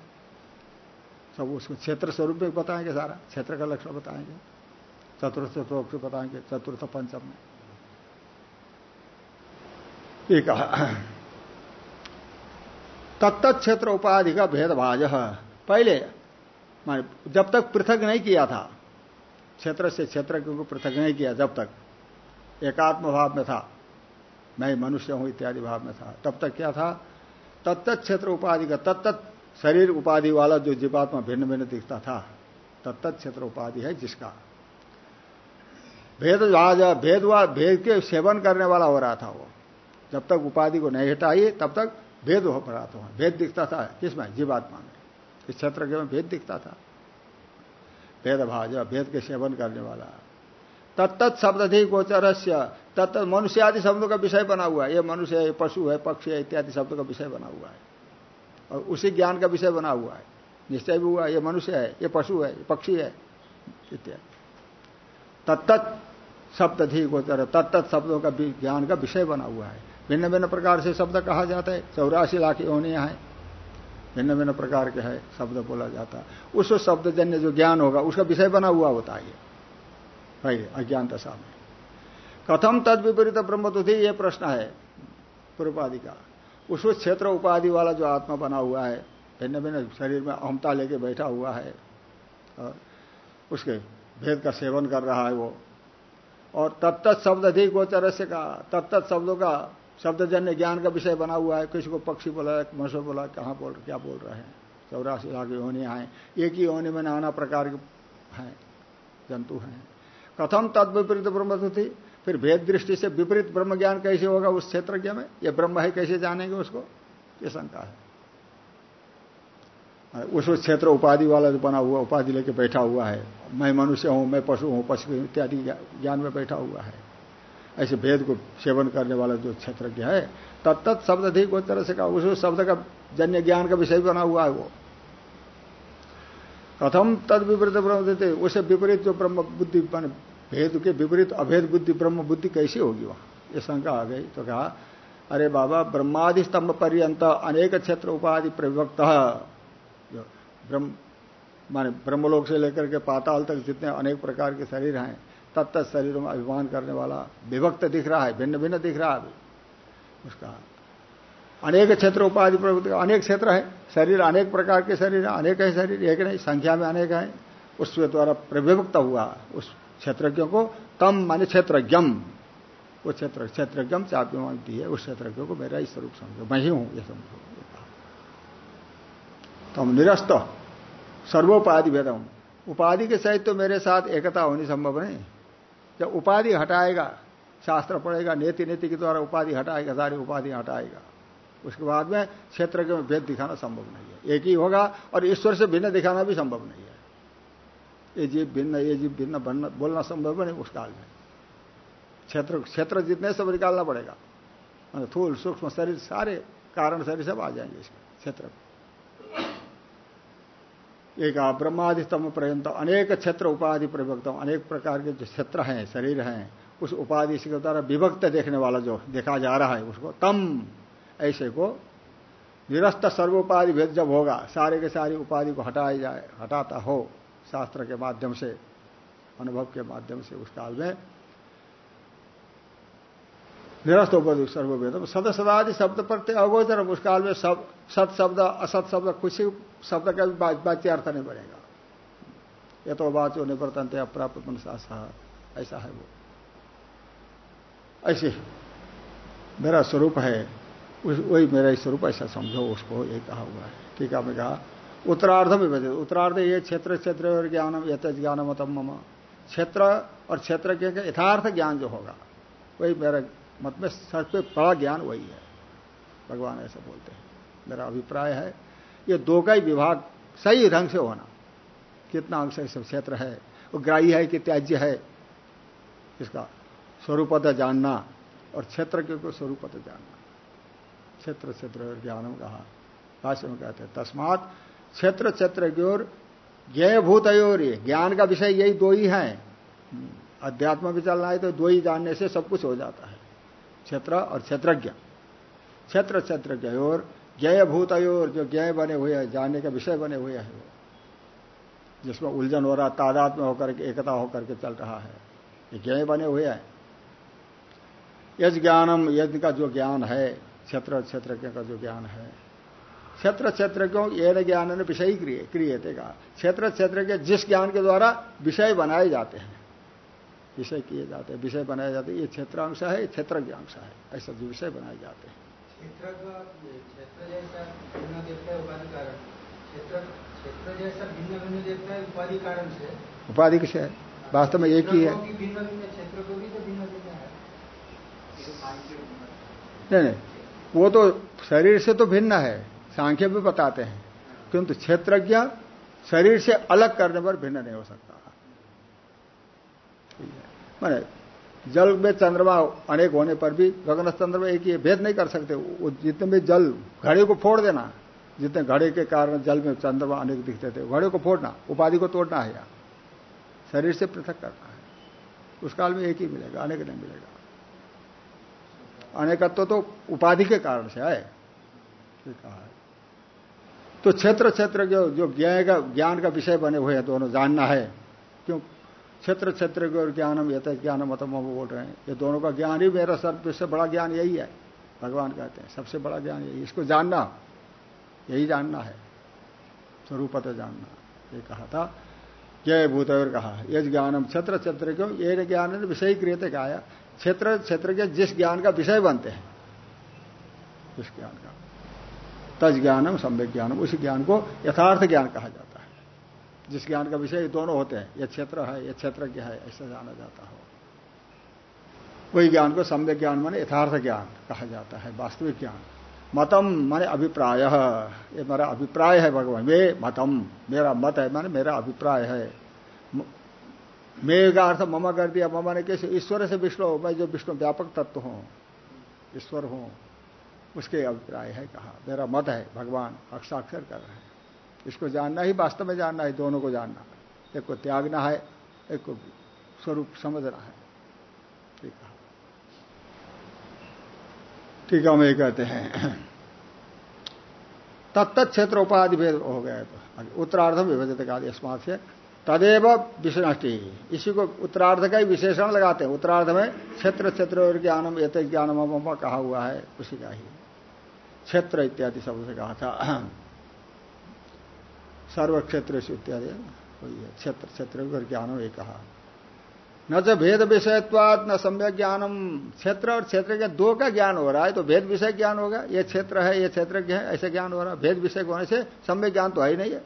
सब उसको क्षेत्र स्वरूप में बताएँगे सारा। क्षेत्र का लक्षण बताएँगे। चतुर्थ चतुर्थ बताएँगे। चतुर्थ पंचम में। ये कहा तत्त क्षेत्र उपाधि का भेदभाज पहले, माने जब तक पृथक नहीं किया था, क्षेत्र से क्षेत्र को पृथक नहीं किया जब तक, एकात्म भाव में था, मैं मनुष्य हूँ इत्यादि भाव में था, तब तक क्या था? तत्त क्षेत्र उपाधि का तत्त शरीर उपाधि वाला जो जीवात्मा भिन्न भिन्न दिखता था तत्त क्षेत्र उपाधि है जिसका। भेद भेद भेद के सेवन करने वाला हो रहा था वो। जब तक उपाधि को नहीं हटाई तब तक भेद हो रहा था भेद दिखता था किसमें जीवात्मा में। इस क्षेत्र के में भेद दिखता था। भेद भाज भेद के सेवन करने वाला। तत्त शब्द अधिक गोचरस्य तत्त मनुष्य आदि शब्दों का विषय बना हुआ है। ये मनुष्य है पशु है, पक्षी है, इत्यादि शब्दों का विषय बना हुआ है। और उसी ज्ञान का विषय बना हुआ है। निश्चय भी हुआ ये मनुष्य है, ये पशु है, ये पक्षी है, इत्यादि। तत्त शब्द अधिक गोचर तत्त शब्दों का ज्ञान का विषय बना हुआ है। भिन्न भिन्न प्रकार से शब्द कहा जाता है। चौरासी लाख योनियाँ हैं। भिन्न भिन्न प्रकार के है, शब्द बोला जाता है। उस शब्दजन्य जो ज्ञान होगा, उसका विषय बना हुआ होता है भाई अज्ञान दशा में कथम तद विपरीत ब्रह्मतुथि ये प्रश्न है पूर्वादि का। उस क्षेत्र उपाधि वाला जो आत्मा बना हुआ है भिन्न भिन्न शरीर में अहमता लेके बैठा हुआ है, और उसके भेद का सेवन कर रहा है वो। और तत्त शब्द अधिक गोचर से तत्त शब्दों का शब्दजन्य ज्ञान का विषय बना हुआ है, किसी को पक्षी बोला, मनुष्य बोला, कहाँ बोल क्या बोल रहे हैं? चौरासी लाख योनि हैं एक ही योनि में नाना प्रकार के हैं, जंतु हैं। कथम तद विपरीत ब्रह्म थी फिर भेद दृष्टि से विपरीत ब्रह्म ज्ञान कैसे होगा उस क्षेत्र में? ये ब्रह्म है, कैसे जानेंगे उसको? ये शंका है। उस क्षेत्र उपाधि वाला जो बना हुआ, उपाधि लेके बैठा हुआ है। मैं मनुष्य हूँ, मैं पशु हूँ, पशु इत्यादि ज्ञान में बैठा हुआ है। ऐसे भेद को सेवन करने वाला जो क्षेत्र है तत्त शब्द अधिक तरह से कहा, उस शब्द का जन्य ज्ञान का विषय बना हुआ है वो। कथम तद विपरीत ब्रह्म देते, उसे विपरीत जो ब्रह्म बुद्धि भेद के विपरीत अभेद बुद्धि, ब्रह्म बुद्धि कैसी होगी वहाँ? ये शंका आ गई तो कहा, अरे बाबा ब्रह्मादि स्तंभ पर्यंत अनेक क्षेत्र उपाधि प्रविभक्त ब्रह्म, माने ब्रह्मलोक से लेकर के पाताल तक जितने अनेक प्रकार के शरीर हैं तत्त शरीरों में अभिमान करने वाला विभक्त दिख रहा है भिन्न भिन्न दिख रहा है उसका अनेक क्षेत्र उपाधि प्रवृत्ति अनेक क्षेत्र है। शरीर अनेक प्रकार के शरीर है, अनेक है शरीर, एक नहीं, संख्या में अनेक है। उसके द्वारा प्रविभक्त हुआ उस क्षेत्रज्ञों को, तम माने क्षेत्रज्ञम। वो क्षेत्र, क्षेत्रज्ञम चाप्यमानती है, उस क्षेत्रज्ञ को मेरा ही स्वरूप समझो, मैं ही हूँ, ये समझो। तम निरस्त, सर्वोपाधि भेदम। उपाधि के सहित तो मेरे साथ एकता होनी संभव नहीं। जब उपाधि हटाएगा, शास्त्र पढ़ेगा नीति नीति के द्वारा उपाधि हटाएगा, सारी उपाधि हटाएगा। उसके बाद में क्षेत्र के भेद दिखाना संभव नहीं है। एक ही होगा और ईश्वर से भिन्न दिखाना भी संभव नहीं है। ये जीव भिन्न, ये जीव भिन्न बनना, बोलना संभव नहीं उस काल में। क्षेत्र क्षेत्र जितने सब निकालना पड़ेगा। थूल सूक्ष्म शरीर, सारे कारण शरीर सब आ जाएँगे इसके क्षेत्र एक ब्रह्मादिस्तम पर्यंत अनेक क्षेत्र उपाधि प्रविभक्त अनेक प्रकार के जो क्षेत्र हैं, शरीर हैं, उस उपाधि के द्वारा विभक्त देखने वाला जो देखा जा रहा है, उसको तम, ऐसे को निरस्त सर्वोपाधि भेद जब होगा, सारे के सारी उपाधि को हटाया जाए, हटाता हो, शास्त्र के माध्यम से, अनुभव के माध्यम से उस काल में निरस्त उपद सर्ववेद सद सदादि शब्द प्रत्यय अगोचर उस काल में सब, सत शब्द, असत शब्द, कुछ शब्द का भी वाच्य अर्थ नहीं बनेगा। ये तो बात जो निवर्तन अप्राप्त मनसा ऐसा है वो। ऐसे मेरा स्वरूप है वही मेरा स्वरूप, ऐसा समझो, उसको ये कहा हुआ है। ठीक है मैं कहा, उत्तरार्ध में बचे उत्तरार्ध ये क्षेत्र क्षेत्र और ज्ञानम यथ ज्ञानमतम मम। क्षेत्र और क्षेत्र के यथार्थ ज्ञान जो होगा, वही मेरा मत में सबसे बड़ा ज्ञान वही है। भगवान ऐसा बोलते हैं। मेरा अभिप्राय है, ये दो का ही विभाग सही ढंग से होना। कितना अंश सब क्षेत्र है, वो ग्राही है कि त्याज्य है, इसका स्वरूपत जानना और क्षेत्र के को स्वरूपत जानना। क्षेत्र क्षेत्र ज्ञान कहा। भाष्य में कहते हैं, तस्मात क्षेत्र क्षेत्र की ओर ज्ञ भूत ये ज्ञान का विषय यही दो ही है। अध्यात्म भी चलना है तो दो ही जानने से सब कुछ हो जाता है। क्षेत्र और क्षेत्रज्ञ। क्षेत्र, क्षेत्रज्ञ और ज्ञ भूतयोर जो ज्ञ बने हुए हैं, जानने का विषय बने हुए हैं जिसमें उलझन हो रहा, तादाद में होकर के, एकता होकर के चल रहा है। ये ज्ञ बने हुए हैं। यज ज्ञानम, यज्ञ का जो ज्ञान है, क्षेत्र, क्षेत्रज्ञ का जो ज्ञान है। क्षेत्र क्षेत्र क्यों ये ज्ञान ने विषय क्रिय, क्रियते का। क्षेत्र क्षेत्र के जिस ज्ञान के द्वारा विषय बनाए जाते हैं विषय किए जाते हैं विषय बनाए जाते हैं ये क्षेत्र अंश है ये क्षेत्र अंश है ऐसा जो विषय बनाए जाते हैं। क्षेत्र जैसा भिन्न भिन्न देखता है उपाधि से। है? वास्तव में एक ही है। तो है। नहीं नहीं वो तो शरीर से तो भिन्न है सांख्य भी बताते हैं किंतु क्षेत्रज्ञ शरीर से अलग करने पर भिन्न नहीं हो सकता। मैंने जल में चंद्रमा अनेक होने पर भी गगन चंद्रमा एक ही भेद नहीं कर सकते। वो जितने भी जल घड़े को फोड़ देना, जितने घड़े के कारण जल में चंद्रमा अनेक दिखते थे, घड़े को फोड़ना, उपाधि को तोड़ना है यहाँ। शरीर से पृथक करना है। उस काल में एक ही मिलेगा, अनेक नहीं मिलेगा। अनेकत्व तो उपाधि के कारण से है कहा तो क्षेत्र क्षेत्र जो जो ज्ञान का विषय बने हुए हैं, दोनों जानना है। क्यों? क्षेत्र क्षेत्र के और ज्ञानम यथ ज्ञानम मतम बोल रहे हैं। ये दोनों का ज्ञान ही मेरा सबसे बड़ा ज्ञान यही है, भगवान कहते हैं। सबसे बड़ा ज्ञान यही इसको जानना, यही जानना है। स्वरूपत जानना, ये कहा था। जय भूतवर कहा ये ज्ञानम, क्षेत्र क्षेत्र क्यों? ये ज्ञान विषय क्रियते कहा क्षेत्र क्षेत्र के जिस ज्ञान का विषय बनते हैं, उस ज्ञान का। तज ज्ञानम सम्यक ज्ञानम, उस ज्ञान को यथार्थ ज्ञान कहा जाता जिस ज्ञान का विषय दोनों होते हैं। यह क्षेत्र है यह क्षेत्र क्या है, ऐसा जाना जाता हो। वही ज्ञान को सम्यक ज्ञान माने यथार्थ ज्ञान कहा जाता है, वास्तविक ज्ञान। मतम माने अभिप्राय। ये मेरा अभिप्राय है भगवान। वे मतम, मेरा मत है माने मेरा अभिप्राय है। मेघ अर्थ ममा कर दिया, ममा ने कैसे? ईश्वर से विष्णु, मैं जो विष्णु व्यापक तत्व हूँ, ईश्वर हूँ, उसके अभिप्राय है कहा। मेरा मत है, भगवान हस्ताक्षर कर रहे हैं। इसको जानना ही, वास्तव में जानना है, दोनों को जानना। एक को त्यागना है, एक को स्वरूप समझना है। ठीक है। ठीक है, हम ये कहते हैं। तत्त क्षेत्र उपाधि भेद हो गया उत्तरार्धम विभजित का अस्मात से। तदेव विष्णष्टि इसी को उत्तरार्ध का ही विशेषण लगाते हैं। उत्तरार्ध में क्षेत्र क्षेत्र और ज्ञानम यथ ज्ञानम कहा हुआ है, उसी का ही। क्षेत्र इत्यादि शब्द से कहा था। सर्व क्षेत्र इत्यादि। वही है, क्षेत्र क्षेत्र ज्ञानम ये कहा। न तो भेद विषयत्वाद न सम्यक ज्ञानम क्षेत्र और क्षेत्र के दो का ज्ञान हो रहा है तो भेद विषय ज्ञान होगा। ये क्षेत्र है, ये क्षेत्र है, ऐसे ज्ञान हो रहा है। भेद विषय होने से सम्यक ज्ञान तो है ही नहीं है।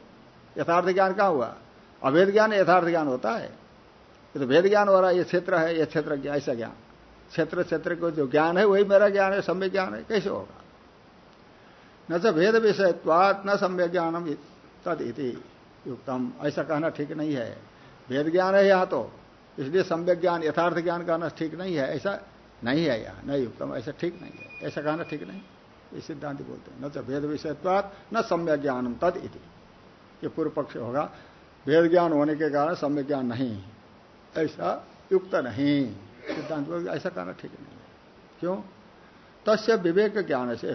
यथार्थ ज्ञान कहाँ हुआ? अभेद ज्ञान, यथार्थ ज्ञान होता है। ये तो भेद ज्ञान हो रहा है, ये क्षेत्र है, ये क्षेत्र ऐसा ज्ञान। क्षेत्र क्षेत्र को जो ज्ञान है, वही मेरा ज्ञान है, सम्यक ज्ञान है, कैसे होगा? न तो भेद विषयत्वात, न सम्यक ज्ञानम तद इति युक्तम ऐसा कहना ठीक नहीं है। वेद ज्ञान है यहाँ तो। इसलिए सम्यक ज्ञान यथार्थ ज्ञान कहना ठीक नहीं है। ऐसा नहीं है यहाँ। नहीं युक्तम, ऐसा ठीक नहीं है। ऐसा कहना ठीक नहीं। ये सिद्धांत बोलते हैं। न तो वेद विषयत्वात न सम्यक ज्ञानम तद इति ये पूर्व पक्ष होगा। वेद ज्ञान होने के कारण सम्यक ज्ञान नहीं। ऐसा युक्त नहीं। सिद्धांत ऐसा कहना ठीक नहीं है। क्यों? तस्य विवेक ज्ञान से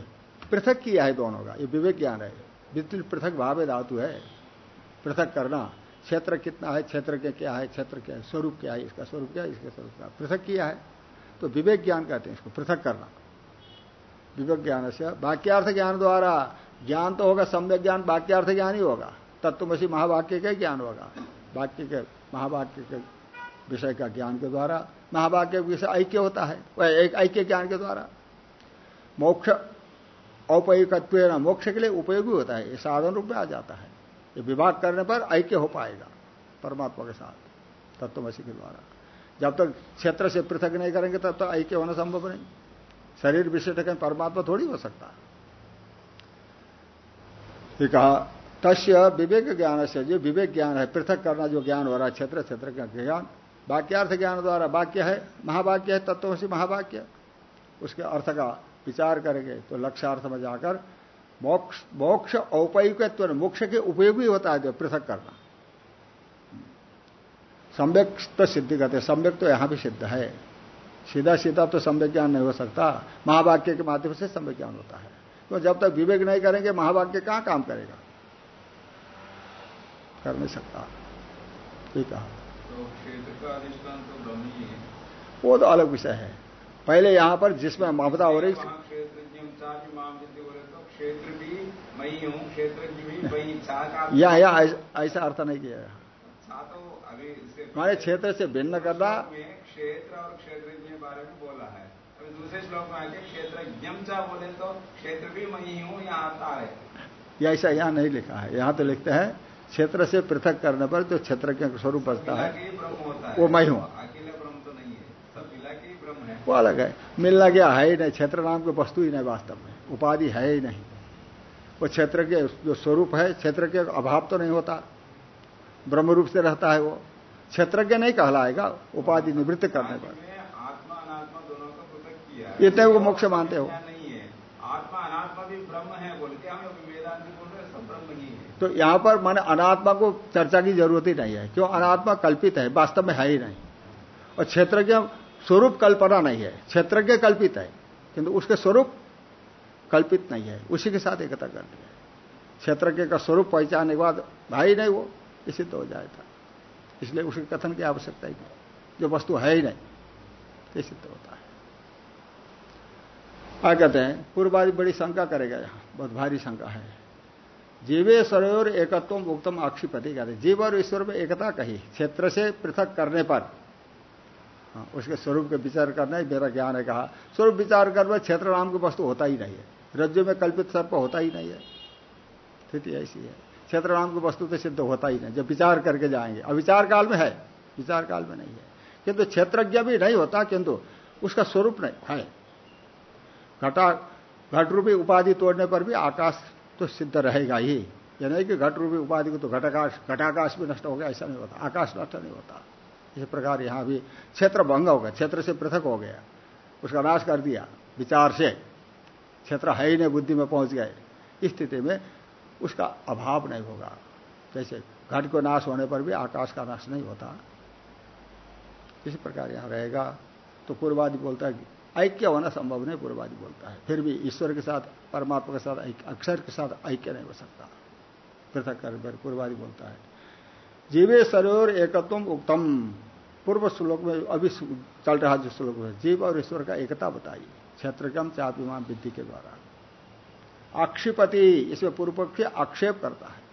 पृथक किया है दोनों का। ये विवेक ज्ञान है। विद्युत पृथक भावे धातु है। पृथक करना, क्षेत्र कितना है, क्षेत्र के क्या है, क्षेत्र क्या है स्वरूप क्या है, इसका स्वरूप क्या है, इसका स्वरूप क्या पृथक किया है। तो विवेक ज्ञान कहते हैं इसको, पृथक करना। विवेक ज्ञान से वाक्यार्थ ज्ञान द्वारा, ज्ञान तो होगा, सम्यक ज्ञान, वाक्यार्थ ज्ञान ही होगा। तत्वमसी महावाक्य का ज्ञान होगा। वाक्य के, महावाक्य के विषय का ज्ञान के द्वारा, महावाक्य विषय ऐक्य होता है, वह एक ऐक्य ज्ञान के द्वारा। मोक्ष औपयुकत्व मोक्ष के लिए उपयोगी होता है, ये साधन रूप में आ जाता है। ये विभाग करने पर ऐक्य हो पाएगा, परमात्मा के साथ, तत्वमसी के द्वारा। जब तक तो क्षेत्र से पृथक नहीं करेंगे, तब तक तो ऐक्य होना संभव नहीं। शरीर विशिष्ट कहीं परमात्मा थोड़ी हो सकता ये कहा, तस्य विवेक ज्ञान से, जो विवेक ज्ञान है, पृथक करना जो ज्ञान हो रहा है, क्षेत्र क्षेत्र का ज्ञान, वाक्यार्थ ज्ञान द्वारा वाक्य है, महावाक्य है तत्वसी महावाक्य, उसके अर्थ का विचार करेंगे तो लक्ष्यार्थ में जाकर मोक्ष मोक्ष औपयुकत्व मोक्ष के उपयोगी होता है जो पृथक करना। सम्यक तो सिद्धि कहते सम्यक तो यहाँ भी सिद्ध है। सीधा सीधा तो सम्यक ज्ञान नहीं हो सकता। महावाक्य के माध्यम से सम्यक ज्ञान होता है। तो जब तक विवेक नहीं करेंगे महावाक्य कहाँ काम करेगा? कर नहीं सकता। ठीक है। वो तो अलग विषय है। पहले यहाँ पर जिसमें ममता हो रही या या ऐसा अर्थ नहीं किया है। हमारे क्षेत्र से भिन्न करना। क्षेत्र और क्षेत्र के बारे में बोला है। अभी दूसरे श्लोक में आके क्षेत्र बोले तो क्षेत्र भी मैं ही यहाँ आता है। ये ऐसा यहाँ नहीं लिखा है। यहाँ तो लिखते हैं क्षेत्र से पृथक करने पर जो क्षेत्र के स्वरूप बचता है वो मैं हूँ अकेला ब्रह्म तो नहीं है सब मिला के ही ब्रह्म है वो अलग है। मिलना गया है ही नहीं। क्षेत्र नाम की वस्तु ही नहीं वास्तव में। उपाधि है ही नहीं। वो क्षेत्र के जो स्वरूप है क्षेत्र के अभाव तो नहीं होता। ब्रह्म रूप से रहता है वो। क्षेत्रज्ञ नहीं कहलाएगा। उपाधि निवृत्त करने पर। का इतने को मोक्ष मानते हो। क्या नहीं है। आत्मा अनात्मा भी ब्रह्म है बोल के हम वेदांति बोल रहे सब ब्रह्म ही है। तो यहाँ पर माने अनात्मा को चर्चा की ज़रूरत ही नहीं है। क्यों? अनात्मा कल्पित है वास्तव में है ही नहीं। और क्षेत्रज्ञ स्वरूप कल्पना नहीं है, क्षेत्रज्ञ कल्पित है, किंतु उसके स्वरूप कल्पित नहीं है, उसी के साथ एकता करनी है। क्षेत्रज्ञ का स्वरूप पहचानने के बाद भाई नहीं वो, इसी तो हो जाएगा। इसलिए उसके कथन की आवश्यकता ही नहीं, जो वस्तु है ही नहीं ये सिद्ध होता है। क्या कहते हैं, पूर्वादि बड़ी शंका करेगा यहाँ बहुत भारी शंका है। जीवे सरोवर एकत्व उत्तम आक्षिपति, कहते जीव और ईश्वर में एकता कही, क्षेत्र से पृथक करने पर उसके स्वरूप के विचार करना ही मेरा ज्ञान है कहा। स्वरूप विचार करने क्षेत्र नाम की वस्तु होता ही नहीं है। रज्जु में कल्पित सर्प होता ही नहीं है। स्थिति ऐसी है। क्षेत्र नाम की वस्तु तो सिद्ध होता ही नहीं। जब विचार करके जाएँगे। अविचार काल में है। विचार काल में नहीं है। किंतु क्षेत्रज्ञ भी नहीं होता, किंतु उसका स्वरूप नहीं है। घटा घट रूपी उपाधि तोड़ने पर भी आकाश तो सिद्ध रहेगा ही। यह नहीं कि घट रूपी उपाधि को तो घटाकाश घटाकाश भी नष्ट हो गया, ऐसा नहीं होता। आकाश नष्ट नहीं होता। इसी प्रकार यहाँ भी क्षेत्र भंग हो गया, क्षेत्र से पृथक हो गया। उसका नाश कर दिया, विचार से। क्षेत्र है ही नहीं, बुद्धि में पहुँच गए। स्थिति में उसका अभाव नहीं होगा। जैसे घट को नाश होने पर भी आकाश का नाश नहीं होता। इसी प्रकार यहाँ रहेगा। तो पूर्वादि बोलता है ऐक्य होना संभव नहीं, पूर्वादि बोलता है। फिर भी ईश्वर के साथ, परमात्मा के साथ अक्षर के साथ ऐक्य नहीं हो सकता। पृथक कर पूर्वादि बोलता है, जीवे सरोर एकत्व उत्तम पूर्व श्लोक में, अभी चल रहा जो श्लोक में, जीव और ईश्वर का एकता बताई क्षेत्रकम चापिमान विद्धि के द्वारा। अक्षिपति इसमें पूर्व पक्ष आक्षेप करता है।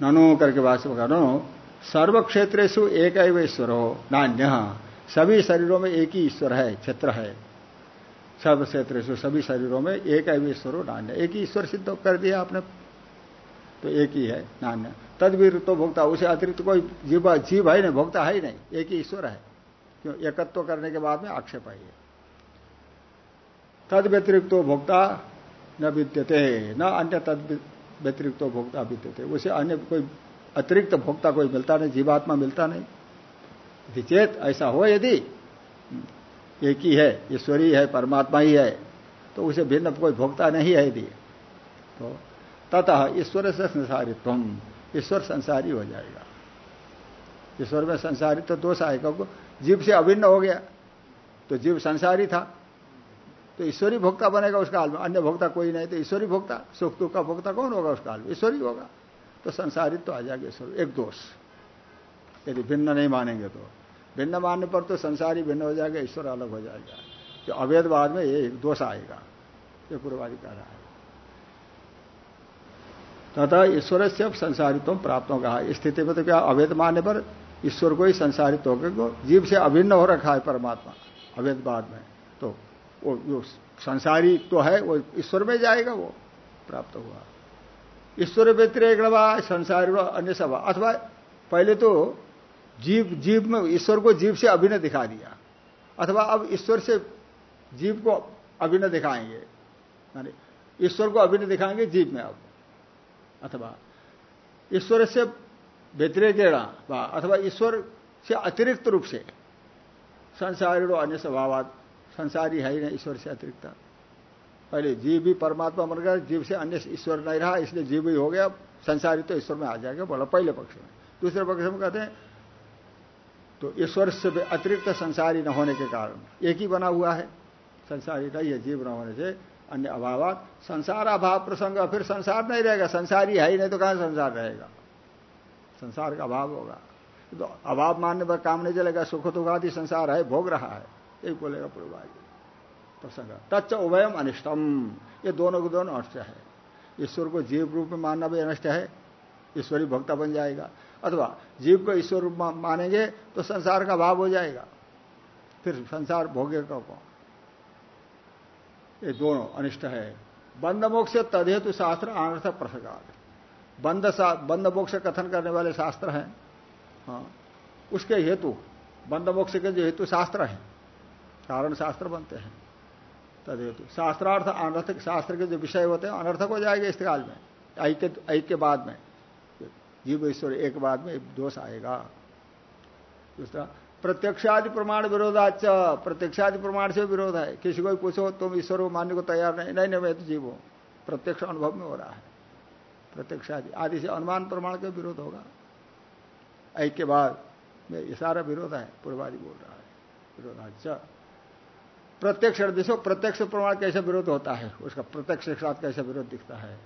ननो करके भाष्य का नो सर्व क्षेत्रेशु एक ईश्वर हो नान्य, सभी शरीरों में एक ही ईश्वर है, क्षेत्र है। सर्व क्षेत्र सभी शरीरों में एक ईश्वर हो नान्य, एक ही ईश्वर सिद्ध कर दिया आपने। तो एक ही है, नान्य। तदवीर तो भोक्ता, उसे अतिरिक्त कोई जीव जीव है नहीं, भोक्ता है ही नहीं, एक ही ईश्वर है। क्यों? एकत्व करने के बाद में आक्षेप है तद व्यतिरिक्त भोक्ता न विद्यते, न अन्य तद व्यतिरिक्त भोक्ता विद्यते। उसे अन्य कोई अतिरिक्त भोक्ता कोई मिलता नहीं, जीवात्मा मिलता नहीं। यदि चेत ऐसा हो यदि, एक ही है ईश्वरी है, परमात्मा ही है तो उसे भिन्न कोई भोक्ता नहीं है यदि। तो ततः ईश्वर से संसारित्व। ईश्वर संसारी हो जाएगा। ईश्वर में संसारी तो दोष आएगा को जीव से अभिन्न हो गया। तो जीव संसारी था। तो ईश्वरी भोक्ता बनेगा उस काल में अन्य भोक्ता कोई नहीं तो ईश्वरी भोक्ता, सुख दुख का भोक्ता कौन होगा उस काल में ईश्वरी होगा। तो संसारित तो आ जाएगा ईश्वर। एक दोष। यदि भिन्न नहीं मानेंगे तो। भिन्न मानने पर तो संसारी भिन्न हो जाएगा, ईश्वर अलग हो जाएगा। तो अवैधवाद में ये दोष आएगा। ये पूर्वादि कह रहा है। तथा ईश्वर से संसारित्व प्राप्त होगा स्थिति में तो क्या अवैध मानने पर ईश्वर को ही संसारित होकर जीव से अभिन्न हो रखा है परमात्मा अवैधवाद में। तो वो जो संसारी तो है, वो ईश्वर में जाएगा, वो प्राप्त हुआ ईश्वर व्यतिरेक संसारी अन्य सब। अथवा पहले तो जीव जीव में ईश्वर को जीव से अभिन्न दिखा दिया। अथवा अब ईश्वर से जीव को अभिनय दिखाएँगे। ईश्वर को अभिनय दिखाएँगे जीव में अब। अथवा ईश्वर से व्यतिरेकेणा अथवा ईश्वर से अतिरिक्त रूप से संसारी अन्य स्वभावाद संसारी है ही नहीं, ईश्वर से अतिरिक्त। पहले जीव भी परमात्मा बन गया, जीव से अन्य ईश्वर नहीं रहा, इसलिए जीव ही हो गया, संसारी तो ईश्वर में आ जाएगा, बोला पहले पक्ष में। दूसरे पक्ष में कहते हैं तो ईश्वर से अतिरिक्त संसारी न होने के कारण, एक ही बना हुआ है, संसारी नहीं है, जीव न होने से अन्य अभाव संसार अभाव प्रसंग, फिर संसार नहीं रहेगा। संसारी है ही नहीं तो कहाँ संसार रहेगा? संसार का अभाव होगा। तो अभाव मानने पर काम नहीं चलेगा। सुख दुखादि संसार है, भोग रहा है। यही बोलेगा पूर्वाजी प्रसंग। तच्च उभयम अनिष्टम। ये दोनों के दोनों अनिष्ट है। ईश्वर को जीव रूप में मानना भी अनिष्ट है। ईश्वरी भक्ता बन जाएगा। अथवा जीव को ईश्वर रूप मानेंगे तो संसार का भाव हो जाएगा। फिर संसार भोगे का कौन? ये दोनों अनिष्ट है। बंद मोक्ष तदेतु शास्त्र अनर्थक प्रसंगात बंद बंद मोक्ष कथन करने वाले शास्त्र हैं। हाँ उसके हेतु बंद मोक्ष के जो हेतु शास्त्र हैं, कारण शास्त्र बनते हैं। तद हेतु शास्त्रार्थ अनर्थक शास्त्र के जो विषय होते हैं अनर्थक हो जाएगा इस काल में, ऐक्य ऐक्य बाद में। जीव ईश्वर एक बाद में दोष आएगा। दूसरा प्रत्यक्षादि प्रमाण विरोधाच प्रत्यक्षादि प्रमाण से विरोध है। किसी को भी पूछो, तुम ईश्वर को मानने को तैयार नहीं। नहीं नहीं, मैं तो जीव हूँ। प्रत्यक्ष अनुभव में हो रहा है। प्रत्यक्षादि। आदि से अनुमान प्रमाण का विरोध होगा। ऐ के बाद में ये सारा विरोध है, पूर्वादि बोल रहा है। विरोधाच प्रत्यक्ष दिशो प्रत्यक्ष प्रमाण कैसे विरोध होता है? उसका प्रत्यक्ष के साथ कैसे विरोध दिखता है?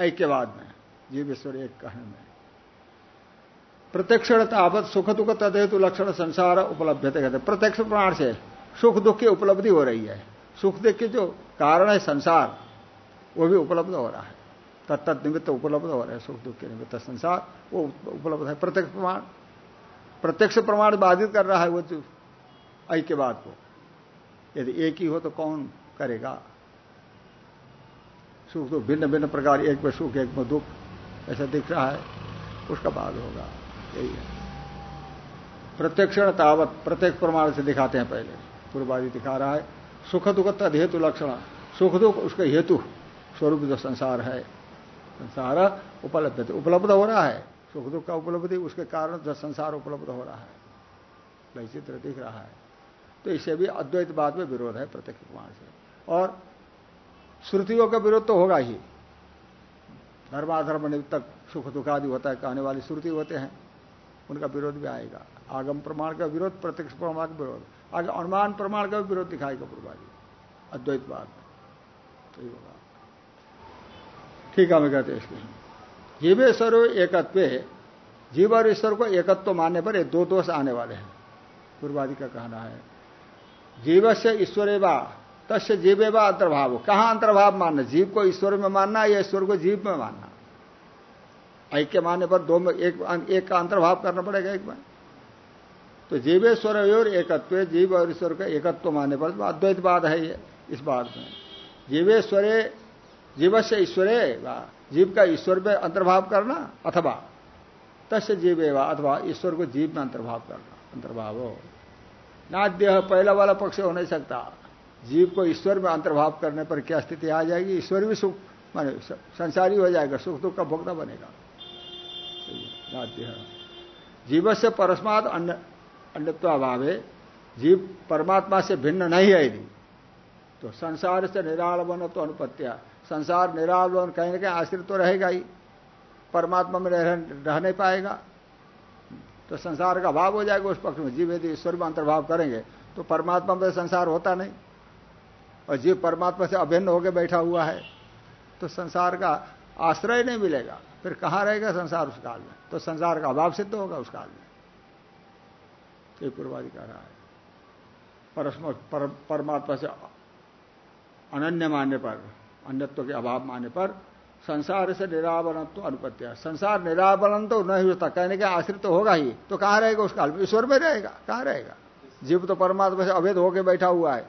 ऐक्यवाद में जीव ईश्वर एक कहने में। प्रत्यक्ष सुख दुख तदेतु लक्षण संसार उपलब्ध कहते प्रत्यक्ष प्रमाण से सुख दुख की उपलब्धि हो रही है। सुख दुख के जो कारण है संसार, वो भी उपलब्ध हो रहा है। तत्त निमित्त उपलब्ध हो रहा है सुख दुख के निमित्त संसार, वो उपलब्ध है। प्रत्यक्ष प्रमाण प्रत्यक्ष प्रमाण बाधित कर रहा है वो जो ऐक्यवाद को यदि एक ही हो तो कौन करेगा? सुख तो भिन्न भिन्न प्रकार, एक में सुख, एक में दुख, ऐसा दिख रहा है, उसका बाद होगा। यही है। प्रत्यक्षण तावत, प्रत्यक्ष प्रमाण से दिखाते हैं पहले। पूर्वादि दिखा रहा है, सुख दुख तद हेतु लक्षण। सुख दुख उसका हेतु, स्वरूप जो संसार है। संसार उपलब्ध उपलब्ध हो रहा है। सुख दुख का उपलब्धि, उसके कारण जो संसार उपलब्ध हो रहा है। वैचित्र दिख रहा है। तो इससे भी अद्वैतवाद में विरोध है प्रत्यक्ष प्रमाण से। और श्रुतियों का विरोध तो होगा ही। धर्माधर्म तक सुख दुखादि होता है, कहने वाली श्रुति होते हैं। उनका विरोध भी आएगा। आगम प्रमाण का विरोध, प्रत्यक्ष प्रमाण का विरोध। आगे अनुमान प्रमाण का भी विरोध दिखाएगा पूर्वाजी अद्वैतवाद तो ये होगा। ठीक है मैं कहते इसके जीवेश्वर एकत्व जीव और ईश्वर को एकत्व मानने पर ये दो दोष आने वाले हैं। पूर्वादि का कहना है जीव से ईश्वर बा तस्य जीवे बा अंतर्भाव। कहाँ अंतर्भाव मानना जीव को ईश्वर में मानना या ईश्वर को जीव में मानना ऐक्य मानने पर दो में एक, एक का अंतर्भाव करना पड़ेगा एक में तो जीवेश्वर और एकत्व जीव और ईश्वर का एकत्व मानने पर अद्वैतवाद है ये इस बात में। जीवेश्वरे जीव से ईश्वरे जीव का ईश्वर में अंतर्भाव करना अथवा तस्य जीवे अथवा ईश्वर को जीव में अंतर्भाव करना अंतर्भाव। हो नाद्य पहला वाला पक्ष हो नहीं सकता। जीव को ईश्वर में अंतर्भाव करने पर क्या स्थिति आ जाएगी? ईश्वर भी सुख माने संसारी हो जाएगा सुख दुख का भोगता बनेगा। नाद्य। जीव से परस्मात अन्य अन्यत्वाभाव है जीव परमात्मा से भिन्न नहीं है यदि। तो संसार से निरालवन तो अनुपत्या। संसार निरालवन कहीं ना कहीं आश्रित तो रहेगा ही। परमात्मा में रह, रह नहीं पाएगा। तो संसार का भाव हो जाएगा उस पक्ष में। जीव यदि ईश्वर में अंतर्भाव करेंगे तो परमात्मा में संसार होता नहीं। और जीव परमात्मा से अभिन्न होकर बैठा हुआ है तो संसार का आश्रय नहीं मिलेगा। फिर कहाँ रहेगा संसार उस काल में? तो संसार का अभाव सिद्ध होगा उस काल में। ये पूर्वादि कह रहा है। परस्म पर, परमात्मा से अनन्य मानने पर अन्यत्व के अभाव मानने पर संसार से निरावरण तो अनुपत्या संसार निरावरण तो नहीं होता कहने के आश्रित तो होगा ही। तो कहाँ रहेगा उस काल में? ईश्वर में रहेगा। कहाँ रहेगा? जीव तो परमात्मा से अवैध होकर बैठा हुआ है।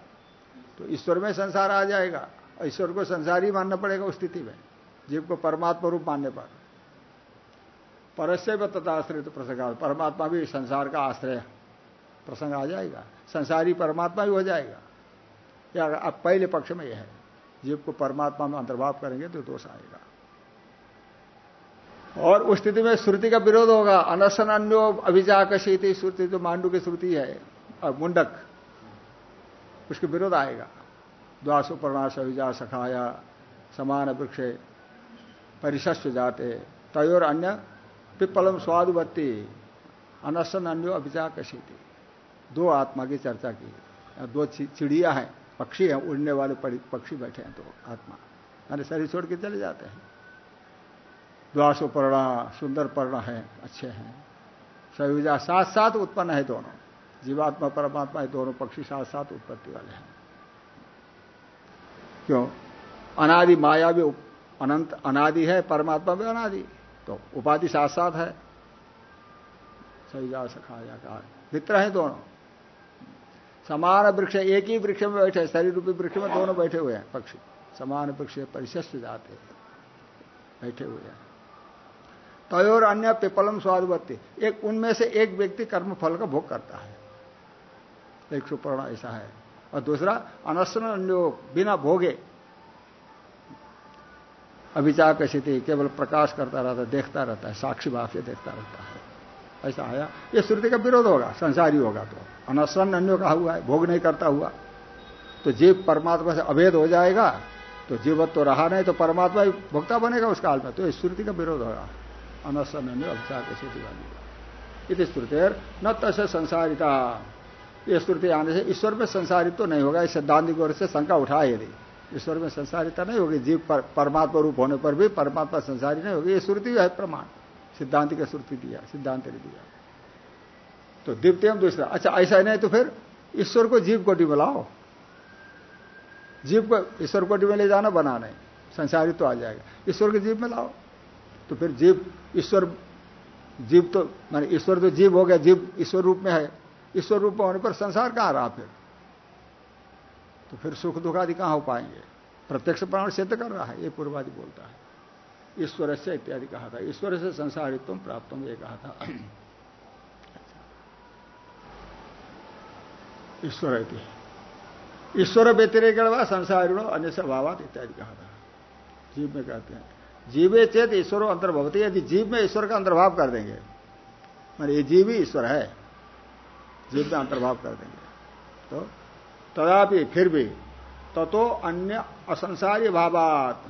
तो ईश्वर में संसार आ जाएगा। ईश्वर को संसार ही मानना पड़ेगा उस स्थिति में। जीव को परमात्मा रूप मानने पर। परस्य व तथाश्रित प्रसंग परमात्मा भी संसार का आश्रय प्रसंग आ जाएगा। संसारी परमात्मा भी हो जाएगा। या अब पहले पक्ष में यह है। जीव को परमात्मा में अंतर्भाव करेंगे तो दोष आएगा। और उस स्थिति में श्रुति का विरोध होगा। अनशन अन्यो अभिजाकशीति श्रुति, जो मांडू की श्रुति है मुंडक, उसके विरोध आएगा। द्वास उपरणाश अभिजा सखाया समान वृक्ष, परिशस्व जाते, तयोर अन्य पिप्पलम स्वादुवत्ती। अनशन अन्यो अभिजा कशी थी दो आत्मा की चर्चा की। दो चिड़िया हैं, पक्षी हैं, उड़ने वाले पक्षी बैठे हैं तो आत्मा। यानी शरीर छोड़ के चले जाते हैं। द्वासो पर्ण सुंदर पर्ण है, अच्छे हैं। सयुजा साथ साथ उत्पन्न है दोनों। जीवात्मा, परमात्मा है दोनों पक्षी साथ साथ उत्पत्ति वाले हैं। क्यों? अनादि माया भी अनंत अनादि है, परमात्मा भी अनादि। तो उपाधि साथ साथ है सयुजा सखाया का मित्र है दोनों। समान वृक्ष, एक ही वृक्ष में बैठे, शरीर रूपी वृक्ष में दोनों बैठे हुए हैं, पक्षी। समान वृक्ष परिशिष्ट जाते बैठे हुए हैं। तयोर अन्य पिपलम स्वादुवत्ति। एक, उनमें से एक व्यक्ति कर्म फल का भोग करता है। एक सुपर्ण ऐसा है। और दूसरा अनशन अन्यो बिना भोगे अभिचार की स्थिति केवल प्रकाश करता रहता है देखता रहता है, साक्षी भाव से देखता रहता है। ऐसा आया। ये श्रुति का विरोध होगा, संसारी होगा तो। अनशन अन्यो कहा हुआ है, भोग नहीं करता हुआ। तो जीव परमात्मा से अभेद हो जाएगा तो जीवत तो रहा नहीं तो परमात्मा ही भोक्ता बनेगा उस काल में। तो इस श्रुति का विरोध होगा। अनशन अन्य अभिचार की स्थिति वाली इस श्रुति न तसे संसारिता। ये श्रुति आने से ईश्वर में संसारित तो नहीं होगा, इस सिद्धांत की ओर से शंका उठाए यदि। ईश्वर में संसारिता नहीं होगी जीव पर, परमात्मा रूप होने पर भी परमात्मा संसारी नहीं होगी। ये श्रुति है प्रमाण। सिद्धांत का श्रुति दिया सिद्धांत ने दिया। तो द्वितीय दूसरा अच्छा ऐसा नहीं तो फिर ईश्वर को जीव कोटि में लाओ। जीव को ईश्वर कोटि में ले जाना बना नहीं। संसारित तो आ जाएगा। ईश्वर के जीव में लाओ। तो फिर जीव ईश्वर जीव तो माने ईश्वर तो जीव हो गया जीव ईश्वर रूप में है। ईश्वर रूप में होने पर संसार कहाँ रहा फिर? तो फिर सुख दुख आदि कहाँ हो पाएँगे? प्रत्यक्ष प्राण सिद्ध कर रहा है, ये पूर्वादि बोलता है। ईश्वर से इत्यादि कहा था। ईश्वर से संसारित्व प्राप्त ये कहा था। ईश्वर ईश्वर व्यतिरेक संसारिणो अन्य स्वभावात इत्यादि कहा था। जीव में कहते हैं। जीवे चेत ईश्वर अंतर्भवती, यदि जीव में ईश्वर का अंतर्भाव कर देंगे, मान ये जीव ही ईश्वर है, जीव में अंतर्भाव कर देंगे तो तदापि फिर भी ततो अन्य असंसारी भावात।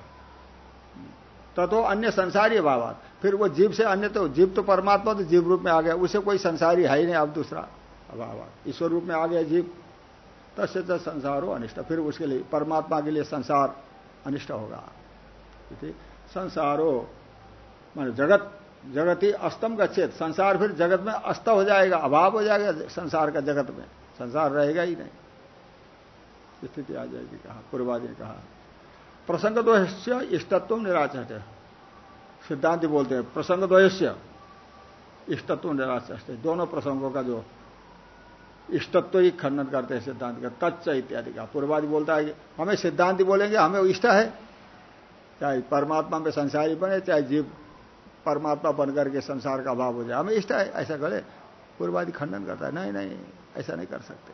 ततो अन्य संसारी भावात। फिर वो जीव से अन्य तो जीव तो परमात्मा तो जीव रूप में आ गया, उसे कोई संसारी है ही नहीं, अब दूसरा अभाव ईश्वर रूप में आ गया जीव, तस्य तो संसार हो अनिष्ट। फिर उसके लिए, परमात्मा के लिए संसार अनिष्ट होगा। संसारो, मान जगत जगत ही अस्तम गच्छेद संसार फिर जगत में अस्त हो जाएगा, अभाव हो जाएगा संसार का जगत में। संसार रहेगा ही नहीं। स्थिति आ जाएगी कहा, पूर्वादि ने कहा। प्रसंग द्वयस्य इष्टत्व निराचट सिद्धांत बोलते हैं प्रसंग द्वयस्य इष्टत्व निराचट दोनों प्रसंगों का जो इष्टत्व ही खंडन करते हैं सिद्धांत का, तच्च इत्यादि का। पूर्वादि बोलता है हमें सिद्धांत बोलेंगे, हमें इष्ट है। चाहे परमात्मा में संसारी बने, चाहे जीव परमात्मा बनकर के संसार का अभाव हो जाए, हमें इष्ट है, ऐसा करे। पूर्वादि खंडन करता है, नहीं नहीं, ऐसा नहीं कर सकते।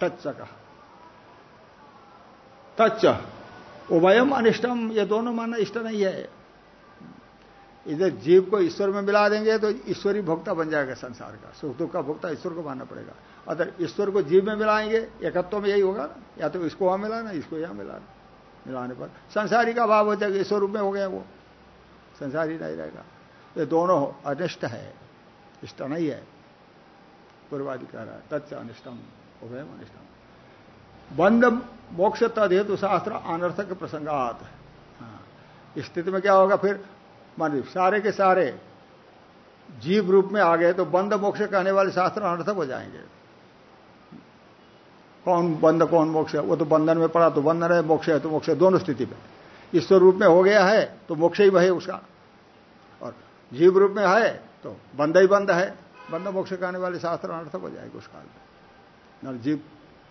तच्च कहा तच्च उभयम अनिष्टम, ये दोनों मानना इष्ट नहीं है। इधर जीव को ईश्वर में मिला देंगे तो ईश्वरी भोक्ता बन जाएगा संसार का। सुख दुख का भोक्ता ईश्वर को मानना पड़ेगा। अगर ईश्वर को जीव में मिलाएँगे, एकत्व में यही होगा या तो इसको वहाँ मिलाना इसको यहाँ मिलाना मिलाने पर संसारी का भाव हो जाएगा, ईश्वर रूप में हो गया वो। संसारी नहीं रहेगा। ये दोनों अनिष्ट है। इष्ट नहीं है। पूर्वाधिकार है। तत्व अनिष्टम। उभय अनिष्टम बंद मोक्ष तद हेतु शास्त्र अनर्थक प्रसंगात। हाँ। स्थिति में क्या होगा फिर? मान सारे के सारे जीव रूप में आ गए तो बंद मोक्ष कहने वाले शास्त्र अनर्थक हो जाएँगे। कौन बंद कौन मोक्ष? है वो तो बंधन में पड़ा तो बंधन है, मोक्ष है तो मोक्ष है, दोनों स्थिति में। ईश्वर रूप में हो गया है तो मोक्ष ही वही उसका। और जीव रूप में है तो बंद ही बंद है। बंद मोक्ष कहने वाले शास्त्र अनर्थक हो जाएगी उस काल में। जीव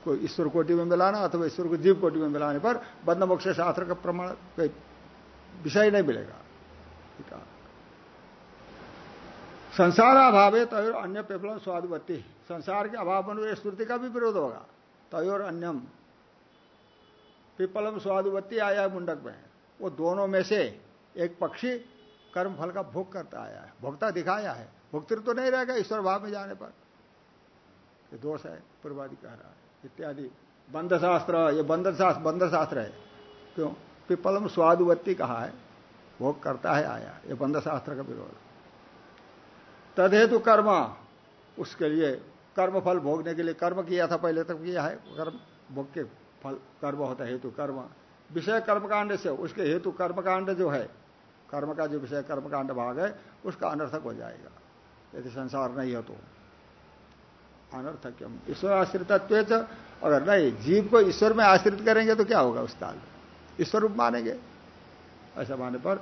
को ईश्वर कोटि में मिलाना अथवा ईश्वर को जीव कोटि में मिलाने पर बंद मोक्ष शास्त्र का प्रमाण कोई विषय नहीं मिलेगा। संसार अभाव है तो अन्य पेपल स्वादुवत्ती। संसार के अभाव में स्तुति का भी विरोध होगा। तयोर अन्यम। पिपलम स्वादुवत्ती आया है मुंडक में। वो दोनों में से एक पक्षी कर्म फल का भोग करता आया है। भोक्ता दिखाया है। भोक्तृ तो नहीं रहेगा ईश्वर भाव में जाने पर। ये दोष है, पूर्वादि कह रहा है। इत्यादि। बंध शास्त्र ये बंध शास्त्र बंध शास्त्र है। क्यों? पिपलम स्वादुवत्ती कहा है। भोग करता है आया। ये बंध शास्त्र का विरोध। तदहेतु कर्म, उसके लिए कर्म फल भोगने के लिए कर्म किया था पहले तक किया है। कर्म, भोग के फल, कर्म होता है, हेतु कर्म। विषय कर्मकांड से उसके हेतु कर्मकांड जो है, कर्म का जो विषय कर्मकांड भाग है, उसका अनर्थक हो जाएगा। यदि संसार नहीं हो तो। अनर्थक ईश्वर आश्रितत्व अगर नहीं, जीव को ईश्वर में आश्रित करेंगे तो क्या होगा उस काल ईश्वर रूप मानेंगे। ऐसा माने पर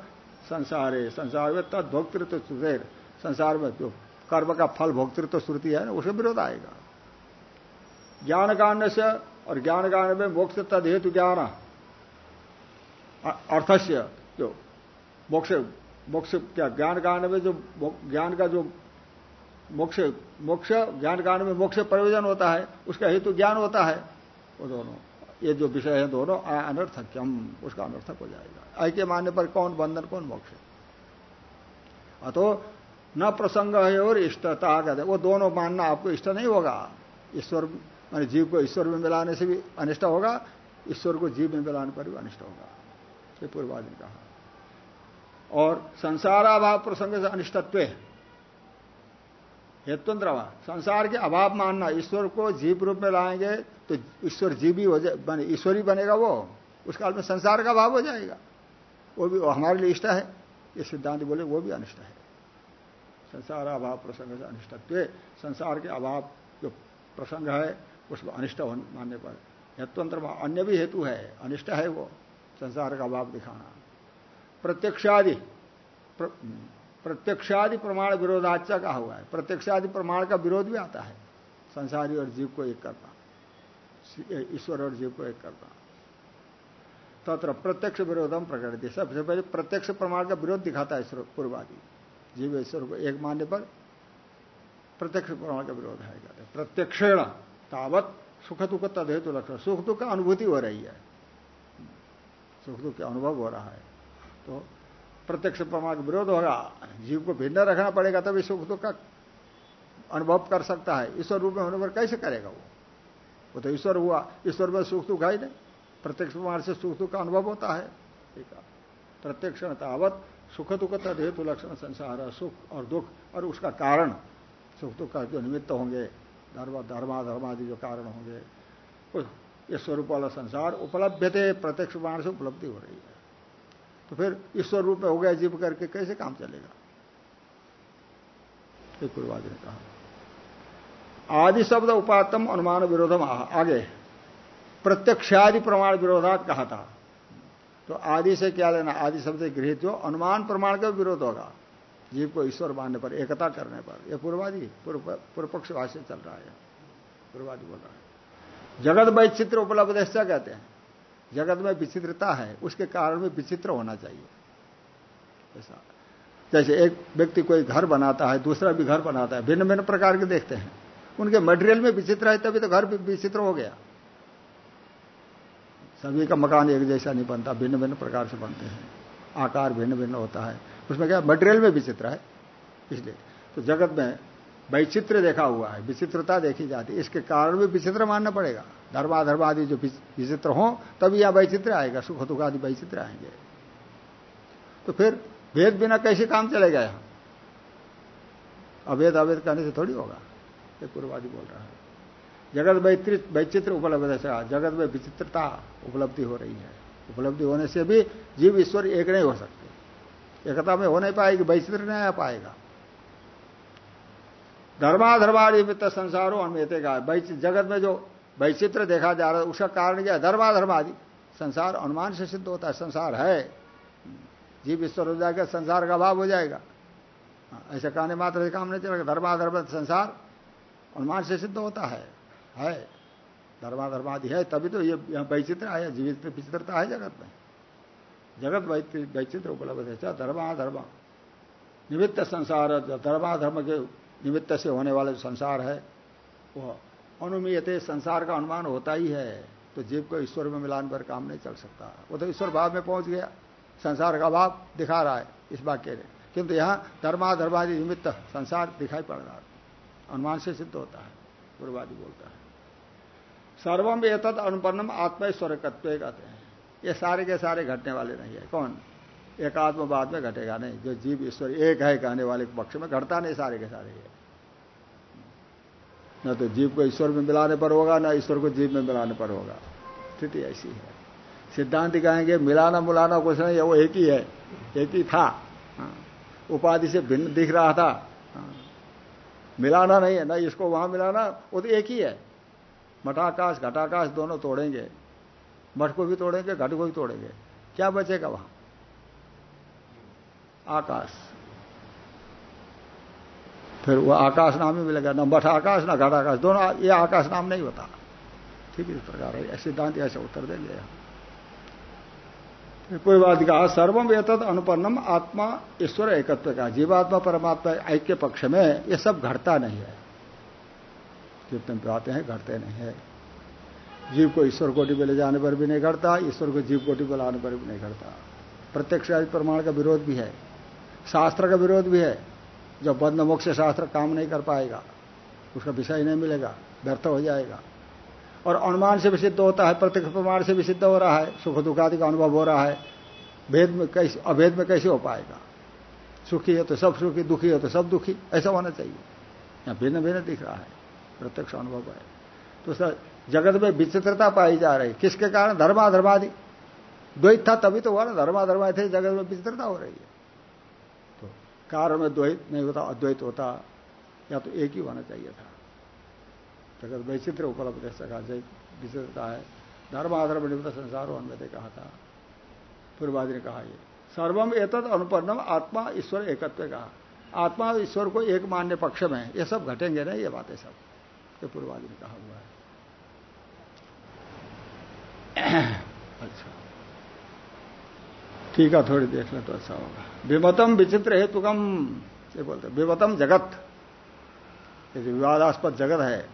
संसार है संसार में तद भोक्तृत्व संसार में जो कर्म का फल भोक्तृत्व तो श्रुति है ना उसके विरोध आएगा। ज्ञान कांड से, और ज्ञान कांड में मोक्ष तद हेतु ज्ञान। अर्थस्य जो मोक्ष मोक्ष क्या, ज्ञान कांड में जो ज्ञान का जो मोक्ष मोक्ष ज्ञान कांड में मोक्ष प्रयोजन होता है, उसका हेतु ज्ञान होता है। वो दोनों, ये जो विषय है दोनों अनर्थक्यम, उसका अनर्थक हो जाएगा। ऐक्य मानने पर कौन बंधन, कौन मोक्ष? अतो न प्रसंग है और इष्टता कहते वो दोनों मानना आपको इष्ट नहीं होगा। ईश्वर, मान जीव को ईश्वर में मिलाने से भी अनिष्ट होगा, ईश्वर को जीव में मिलाने पर भी अनिष्ट होगा। ये पूर्वाज ने कहा। और संसाराभाव प्रसंग से अनिष्टत्व। हेतुंद्र संसार के अभाव मानना, ईश्वर को जीव रूप में लाएँगे तो ईश्वर जीवी हो जाए, बने, ईश्वरी बनेगा वो। उस काल में संसार का अभाव हो जाएगा। वो भी, वो हमारे लिए इष्ट है। ये सिद्धांत बोले, वो भी अनिष्ट है। संसार अभाव प्रसंग से अनिष्टत्व संसार के अभाव जो प्रसंग है उसको अनिष्ट मानने पर। हेतुअंतर अन्य भी हेतु है। अनिष्ट है वो, संसार का अभाव दिखाना। प्रत्यक्षादि प्रत्यक्षादि प्रमाण विरोधाचा कहा हुआ है। प्रत्यक्षादि प्रमाण का विरोध भी आता है। संसारी और जीव को एक करना। ईश्वर और जीव को एक करना। तत्र प्रत्यक्ष विरोधम प्रकट सबसे पहले प्रत्यक्ष प्रमाण का विरोध दिखाता है पूर्वादि। जीव ईश्वर को एक मानने पर प्रत्यक्ष प्रमाण का विरोध है। कहते प्रत्यक्षेण तावत सुख दुख तदहेतु लक्षण। सुख दुख अनुभूति हो रही है। सुख दुख का अनुभव हो रहा है। तो प्रत्यक्ष प्रमाण का विरोध होगा। जीव को भिन्न रखना पड़ेगा, तभी सुख दुख का अनुभव कर सकता है। ईश्वर रूप में होने पर कैसे करेगा वो? वो तो ईश्वर हुआ। ईश्वर में सुख दुख है ही नहीं। प्रत्यक्ष प्रमाण से सुख दुख का अनुभव होता है। ठीक है। प्रत्यक्ष तावत, सुख दुख तद लक्षण संसार, सुख और दुख और उसका कारण। सुख दुख का जो निमित्त होंगे, धर्म धर्मा धर्मादि जो कारण होंगे ये स्वरूप वाला संसार उपलब्ध थे प्रत्यक्ष प्रमाण से उपलब्धि हो रही है। तो फिर ईश्वर रूप में हो गया जीव करके, कैसे काम चलेगा? एक पूर्वाद ने कहा। आदि शब्द उपातम अनुमान विरोधम आगे। प्रत्यक्षादि प्रमाण विरोधात कहा था। तो आदि से क्या लेना? आदि शब्द गृहित जो अनुमान प्रमाण का विरोध होगा। जीव को ईश्वर मानने पर, एकता करने पर। यह पूर्वादि, पूर्व पक्ष भाष्य चल रहा है। पूर्वादि बोल रहा है। जगत वैचित्र उपलब्ध कहते हैं? जगत में विचित्रता है, उसके कारण में विचित्र होना चाहिए। ऐसा। जैसे एक व्यक्ति कोई घर बनाता है, दूसरा भी घर बनाता है भिन्न भिन्न प्रकार के देखते हैं। उनके मटेरियल में विचित्र है, तभी तो घर भी विचित्र हो गया। सभी का मकान एक जैसा नहीं बनता भिन्न भिन्न प्रकार से बनते हैं। आकार भिन्न भिन्न होता है। उसमें क्या मटेरियल में विचित्र है। इसलिए तो जगत में वैचित्र देखा हुआ है, विचित्रता देखी जाती है। इसके कारण भी विचित्र मानना पड़ेगा। धर्माधर्म जो विचित्र हो, तभी यहाँ वैचित्र आएगा, सुख दुख आदि वैचित्र आएँगे। तो फिर भेद बिना कैसे काम चलेगा यहाँ? अवेद अवेद करने से थोड़ी होगा, ये पूर्वादि बोल रहा है। जगत वैचित्र उपलब्ध है जगत में विचित्रता उपलब्धि हो रही है। उपलब्धि होने से भी जीव ईश्वर एक नहीं हो सकते। एकता में हो नहीं पाएगी, वैचित्र नहीं आ पाएगा। धर्माधर्मादि निमित्त संसारों अन्वेतेगा जगत में जो वैचित्र देखा जा रहा है उसका कारण क्या धर्माधर्म आदि। संसार अनुमान से सिद्ध होता है संसार है। जीव ईश्वर हो जाएगा संसार का अभाव हो जाएगा। हाँ, ऐसा कहने मात्र से काम नहीं चलेगा। धर्माधर्म संसार अनुमान से सिद्ध होता है। है। धर्माधर्म आदि है तभी तो ये वैचित्र आया। जीवित विचित्रता है जगत में। जगत वैचित्र उपलब्ध है। धर्माधर्म। निमित्त संसार धर्माधर्म के निमित्त से होने वाला संसार है वो अनुमीयते संसार का अनुमान होता ही है तो जीव को ईश्वर में मिलान पर काम नहीं चल सकता। वो तो ईश्वर भाव में पहुँच गया, संसार का भाव दिखा रहा है इस वाक्य ने किंतु यहाँ धर्माधर्मादि निमित्त संसार दिखाई पड़ रहा है। अनुमान से सिद्ध होता है पूर्वादि बोलता है। सर्वम एतद अनुपन्नम आत्मेश्वरकत्व कहते हैं। ये सारे के सारे घटने वाले नहीं है। कौन? एक आत्मवाद में घटेगा नहीं। जो जीव ईश्वर एक है कहने वाले पक्ष में, घटता नहीं सारे के सारे। ये न तो जीव को ईश्वर में मिलाने पर होगा, ना ईश्वर को जीव में मिलाने पर होगा। स्थिति ऐसी है। सिद्धांत कहेंगे, मिलाना मुलाना कुछ नहीं है, वो एक ही है। एक ही था। हाँ। उपाधि से भिन्न दिख रहा था। हाँ। मिलाना नहीं है, ना इसको वहाँ मिलाना, वो तो एक ही है। मठाकाश, घटाकाश दोनों तोड़ेंगे। मठ को भी तोड़ेंगे, घट को भी तोड़ेंगे। क्या बचेगा वहाँ? आकाश। फिर वो आकाश नाम ही मिलेगा, न मठ आकाश, न घट आकाश, दोनों ये आकाश नाम नहीं होता। ठीक इस प्रकार है सिद्धांत ऐसे उत्तर देंगे कोई बात कहा सर्वम एतद अनुपन्नम आत्मा ईश्वर एकत्व का, जीवात्मा परमात्मा ऐक्य पक्ष में ये सब घटता नहीं है। जितने बातें हैं, घटते नहीं है। जीव को ईश्वर कोटि में ले जाने पर भी नहीं घटता, ईश्वर को जीव कोटि में लाने पर भी नहीं घटता। प्रत्यक्ष प्रमाण का विरोध भी है। शास्त्र का विरोध भी है। जब बंद मोक्ष शास्त्र काम नहीं कर पाएगा, उसका विषय नहीं मिलेगा, व्यर्थ हो जाएगा। और अनुमान से भी सिद्ध होता है, प्रत्यक्ष प्रमाण से भी सिद्ध हो रहा है, सुख दुखादि का अनुभव हो रहा है, भेद में कैसे, अभेद में कैसे हो पाएगा? सुखी है तो सब सुखी, दुखी है तो सब दुखी, ऐसा होना चाहिए। यहाँ भिन्न भिन्न दिख रहा है, प्रत्यक्ष अनुभव है। तो सर, जगत में विचित्रता पाई जा रही, किसके कारण? धर्माधर्मादि। द्वैत था तभी तो हुआ ना धर्माधर्मा थे, जगत में विचित्रता हो रही है। कारण में द्वैत नहीं होता, अद्वैत होता, या तो एक ही होना चाहिए था। जगत वैचित्र उपलब्ध है सका विचित्रता है। धर्म धर्माधर्म निमित्त संसार उन्मते कहा था। पूर्वादि ने कहा ये। सर्वम एतद अनुपन्नम आत्मा ईश्वर एकत्व कहा आत्मा ईश्वर को एक मान्य पक्ष में, ये सब घटेंगे ना ये बातें सब। ये पूर्वादि ने कहा हुआ है। अच्छा। ठीक है, थोड़ी देख ले तो अच्छा होगा। विमतम विचित्र हेतुकम, ये बोलते विमतम जगत। ये जो विवादास्पद जगत है,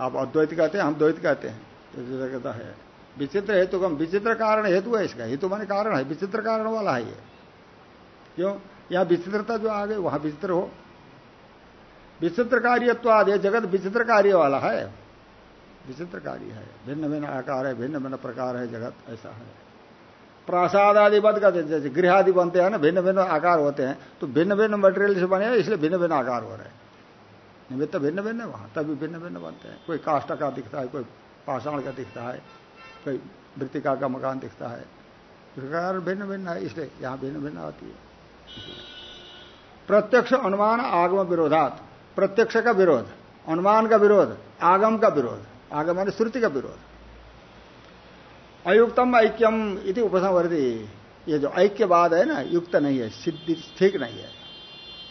आप अद्वैत कहते हैं, हम द्वैत कहते हैं जगत है। विचित्र हेतुकम, विचित्र कारण हेतु है इसका, हेतु माने कारण है, विचित्र कारण वाला है ये। क्यों? यहाँ विचित्रता जो आ गई, वहाँ विचित्र हो। विचित्र कार्यत्वाद, ये जगत विचित्र कार्य वाला है। विचित्र कार्य है भिन्न भिन्न आकार है भिन्न भिन्न प्रकार है जगत, ऐसा है। प्रासाद आदि बद का जैसे गृह आदि बनते हैं ना भिन्न भिन्न आकार होते हैं। तो भिन्न भिन्न मटेरियल से बने इसलिए भिन्न भिन्न आकार हो रहे हैं। निमित्त भिन्न भिन्न वहाँ, तभी भिन्न भिन्न बनते हैं। कोई काष्ट का दिखता है, कोई पाषाण का दिखता है, कोई मृतिका का मकान दिखता है। भिन्न भिन्न है, इसलिए यहाँ भिन्न भिन्न आती है। प्रत्यक्ष अनुमान आगम विरोधात। प्रत्यक्ष का विरोध, अनुमान का विरोध, आगम का विरोध। आगम श्रुति का विरोध। अयुक्तम ऐक्यम इति उपसंवर्दी ये जो ऐक्यवाद है ना, युक्त नहीं है, सिद्धि ठीक नहीं है।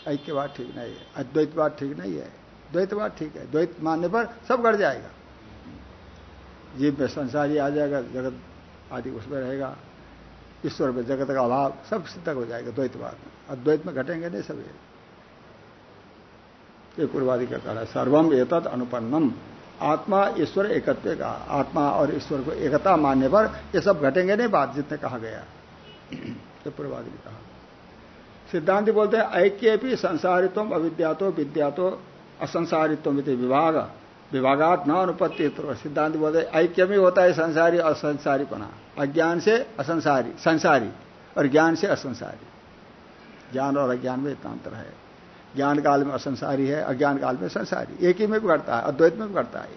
ऐक्यवाद ठीक नहीं है, अद्वैतवाद ठीक नहीं है। द्वैतवाद ठीक है, द्वैत मानने पर सब गड़ जाएगा। जीव में संसारी आ जाएगा, जगत आदि उसमें रहेगा। ईश्वर में जगत का अभाव सब सिद्ध हो जाएगा द्वैतवाद में। अद्वैत में घटेंगे नहीं सब ये। पूर्वादि का कहा सर्वम एतद अनुपन्नम। आत्मा, ईश्वर, एकत्व का आत्मा और ईश्वर को एकता मानने पर ये सब घटेंगे नहीं, बात जितने कहा गया। ये पूर्वादि ने कहा। सिद्धांत बोलते हैं ऐक्य भी संसारित्व अविद्यातो विद्यातो असंसारित्व विभाग, विभागात न अनुपत्ति सिद्धांत बोलते ऐक्य में होता है संसारी असंसारीपना। अज्ञान से असंसारी, संसारी और ज्ञान से असंसारी। ज्ञान और अज्ञान में इतना अंतर है। ज्ञान काल में असंसारी है अज्ञान काल में संसारी। एक ही में भी घटता है, अद्वैत में भी घटता है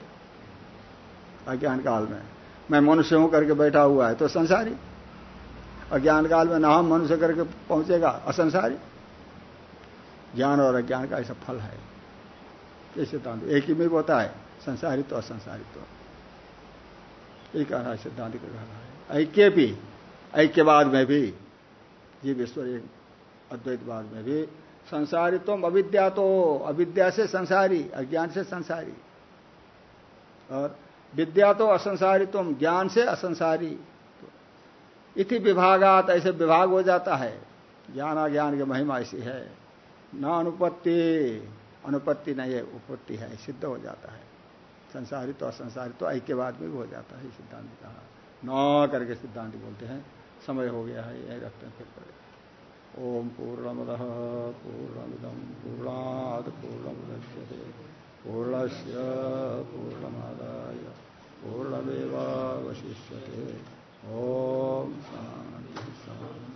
अज्ञान काल में। मैं मनुष्य हूँ करके बैठा हुआ है तो संसारी। अज्ञान काल में ना हम मनुष्य करके पहुंचेगा, असंसारी। ज्ञान और अज्ञान का ऐसा फल है। ये सिद्धांत? एक ही में भी होता है संसारित्व तो असंसारित्व तो। ये कह रहा है सिद्धांत का कहना है। ऐक्य भी, ऐक्यवाद में भी, जीव ईश्वर एक अद्वैतवाद में भी संसारित्व अविद्या तो अविद्या से संसारी, अज्ञान से संसारी। और विद्या तो असंसारी तुम, ज्ञान से असंसारी। इति विभागात, ऐसे विभाग हो जाता है। ज्ञान अज्ञान की महिमा ऐसी है। न अनुपत्ति अनुपत्ति नहीं है, उपत्ति है, सिद्ध हो जाता है। संसारित तो असंसारित तो ऐक्यवाद में भी हो जाता है सिद्धांत कहा। न करके सिद्धांत बोलते हैं। समय हो गया है यही रखते हैं, फिर पड़े ओम पूर्णमद पूर्णमिदम पूर्णाद पूर्णमुदच्यते। पूर्णश पूर्णमादाय पूर्णमेवशिष्य ओ शांति शांति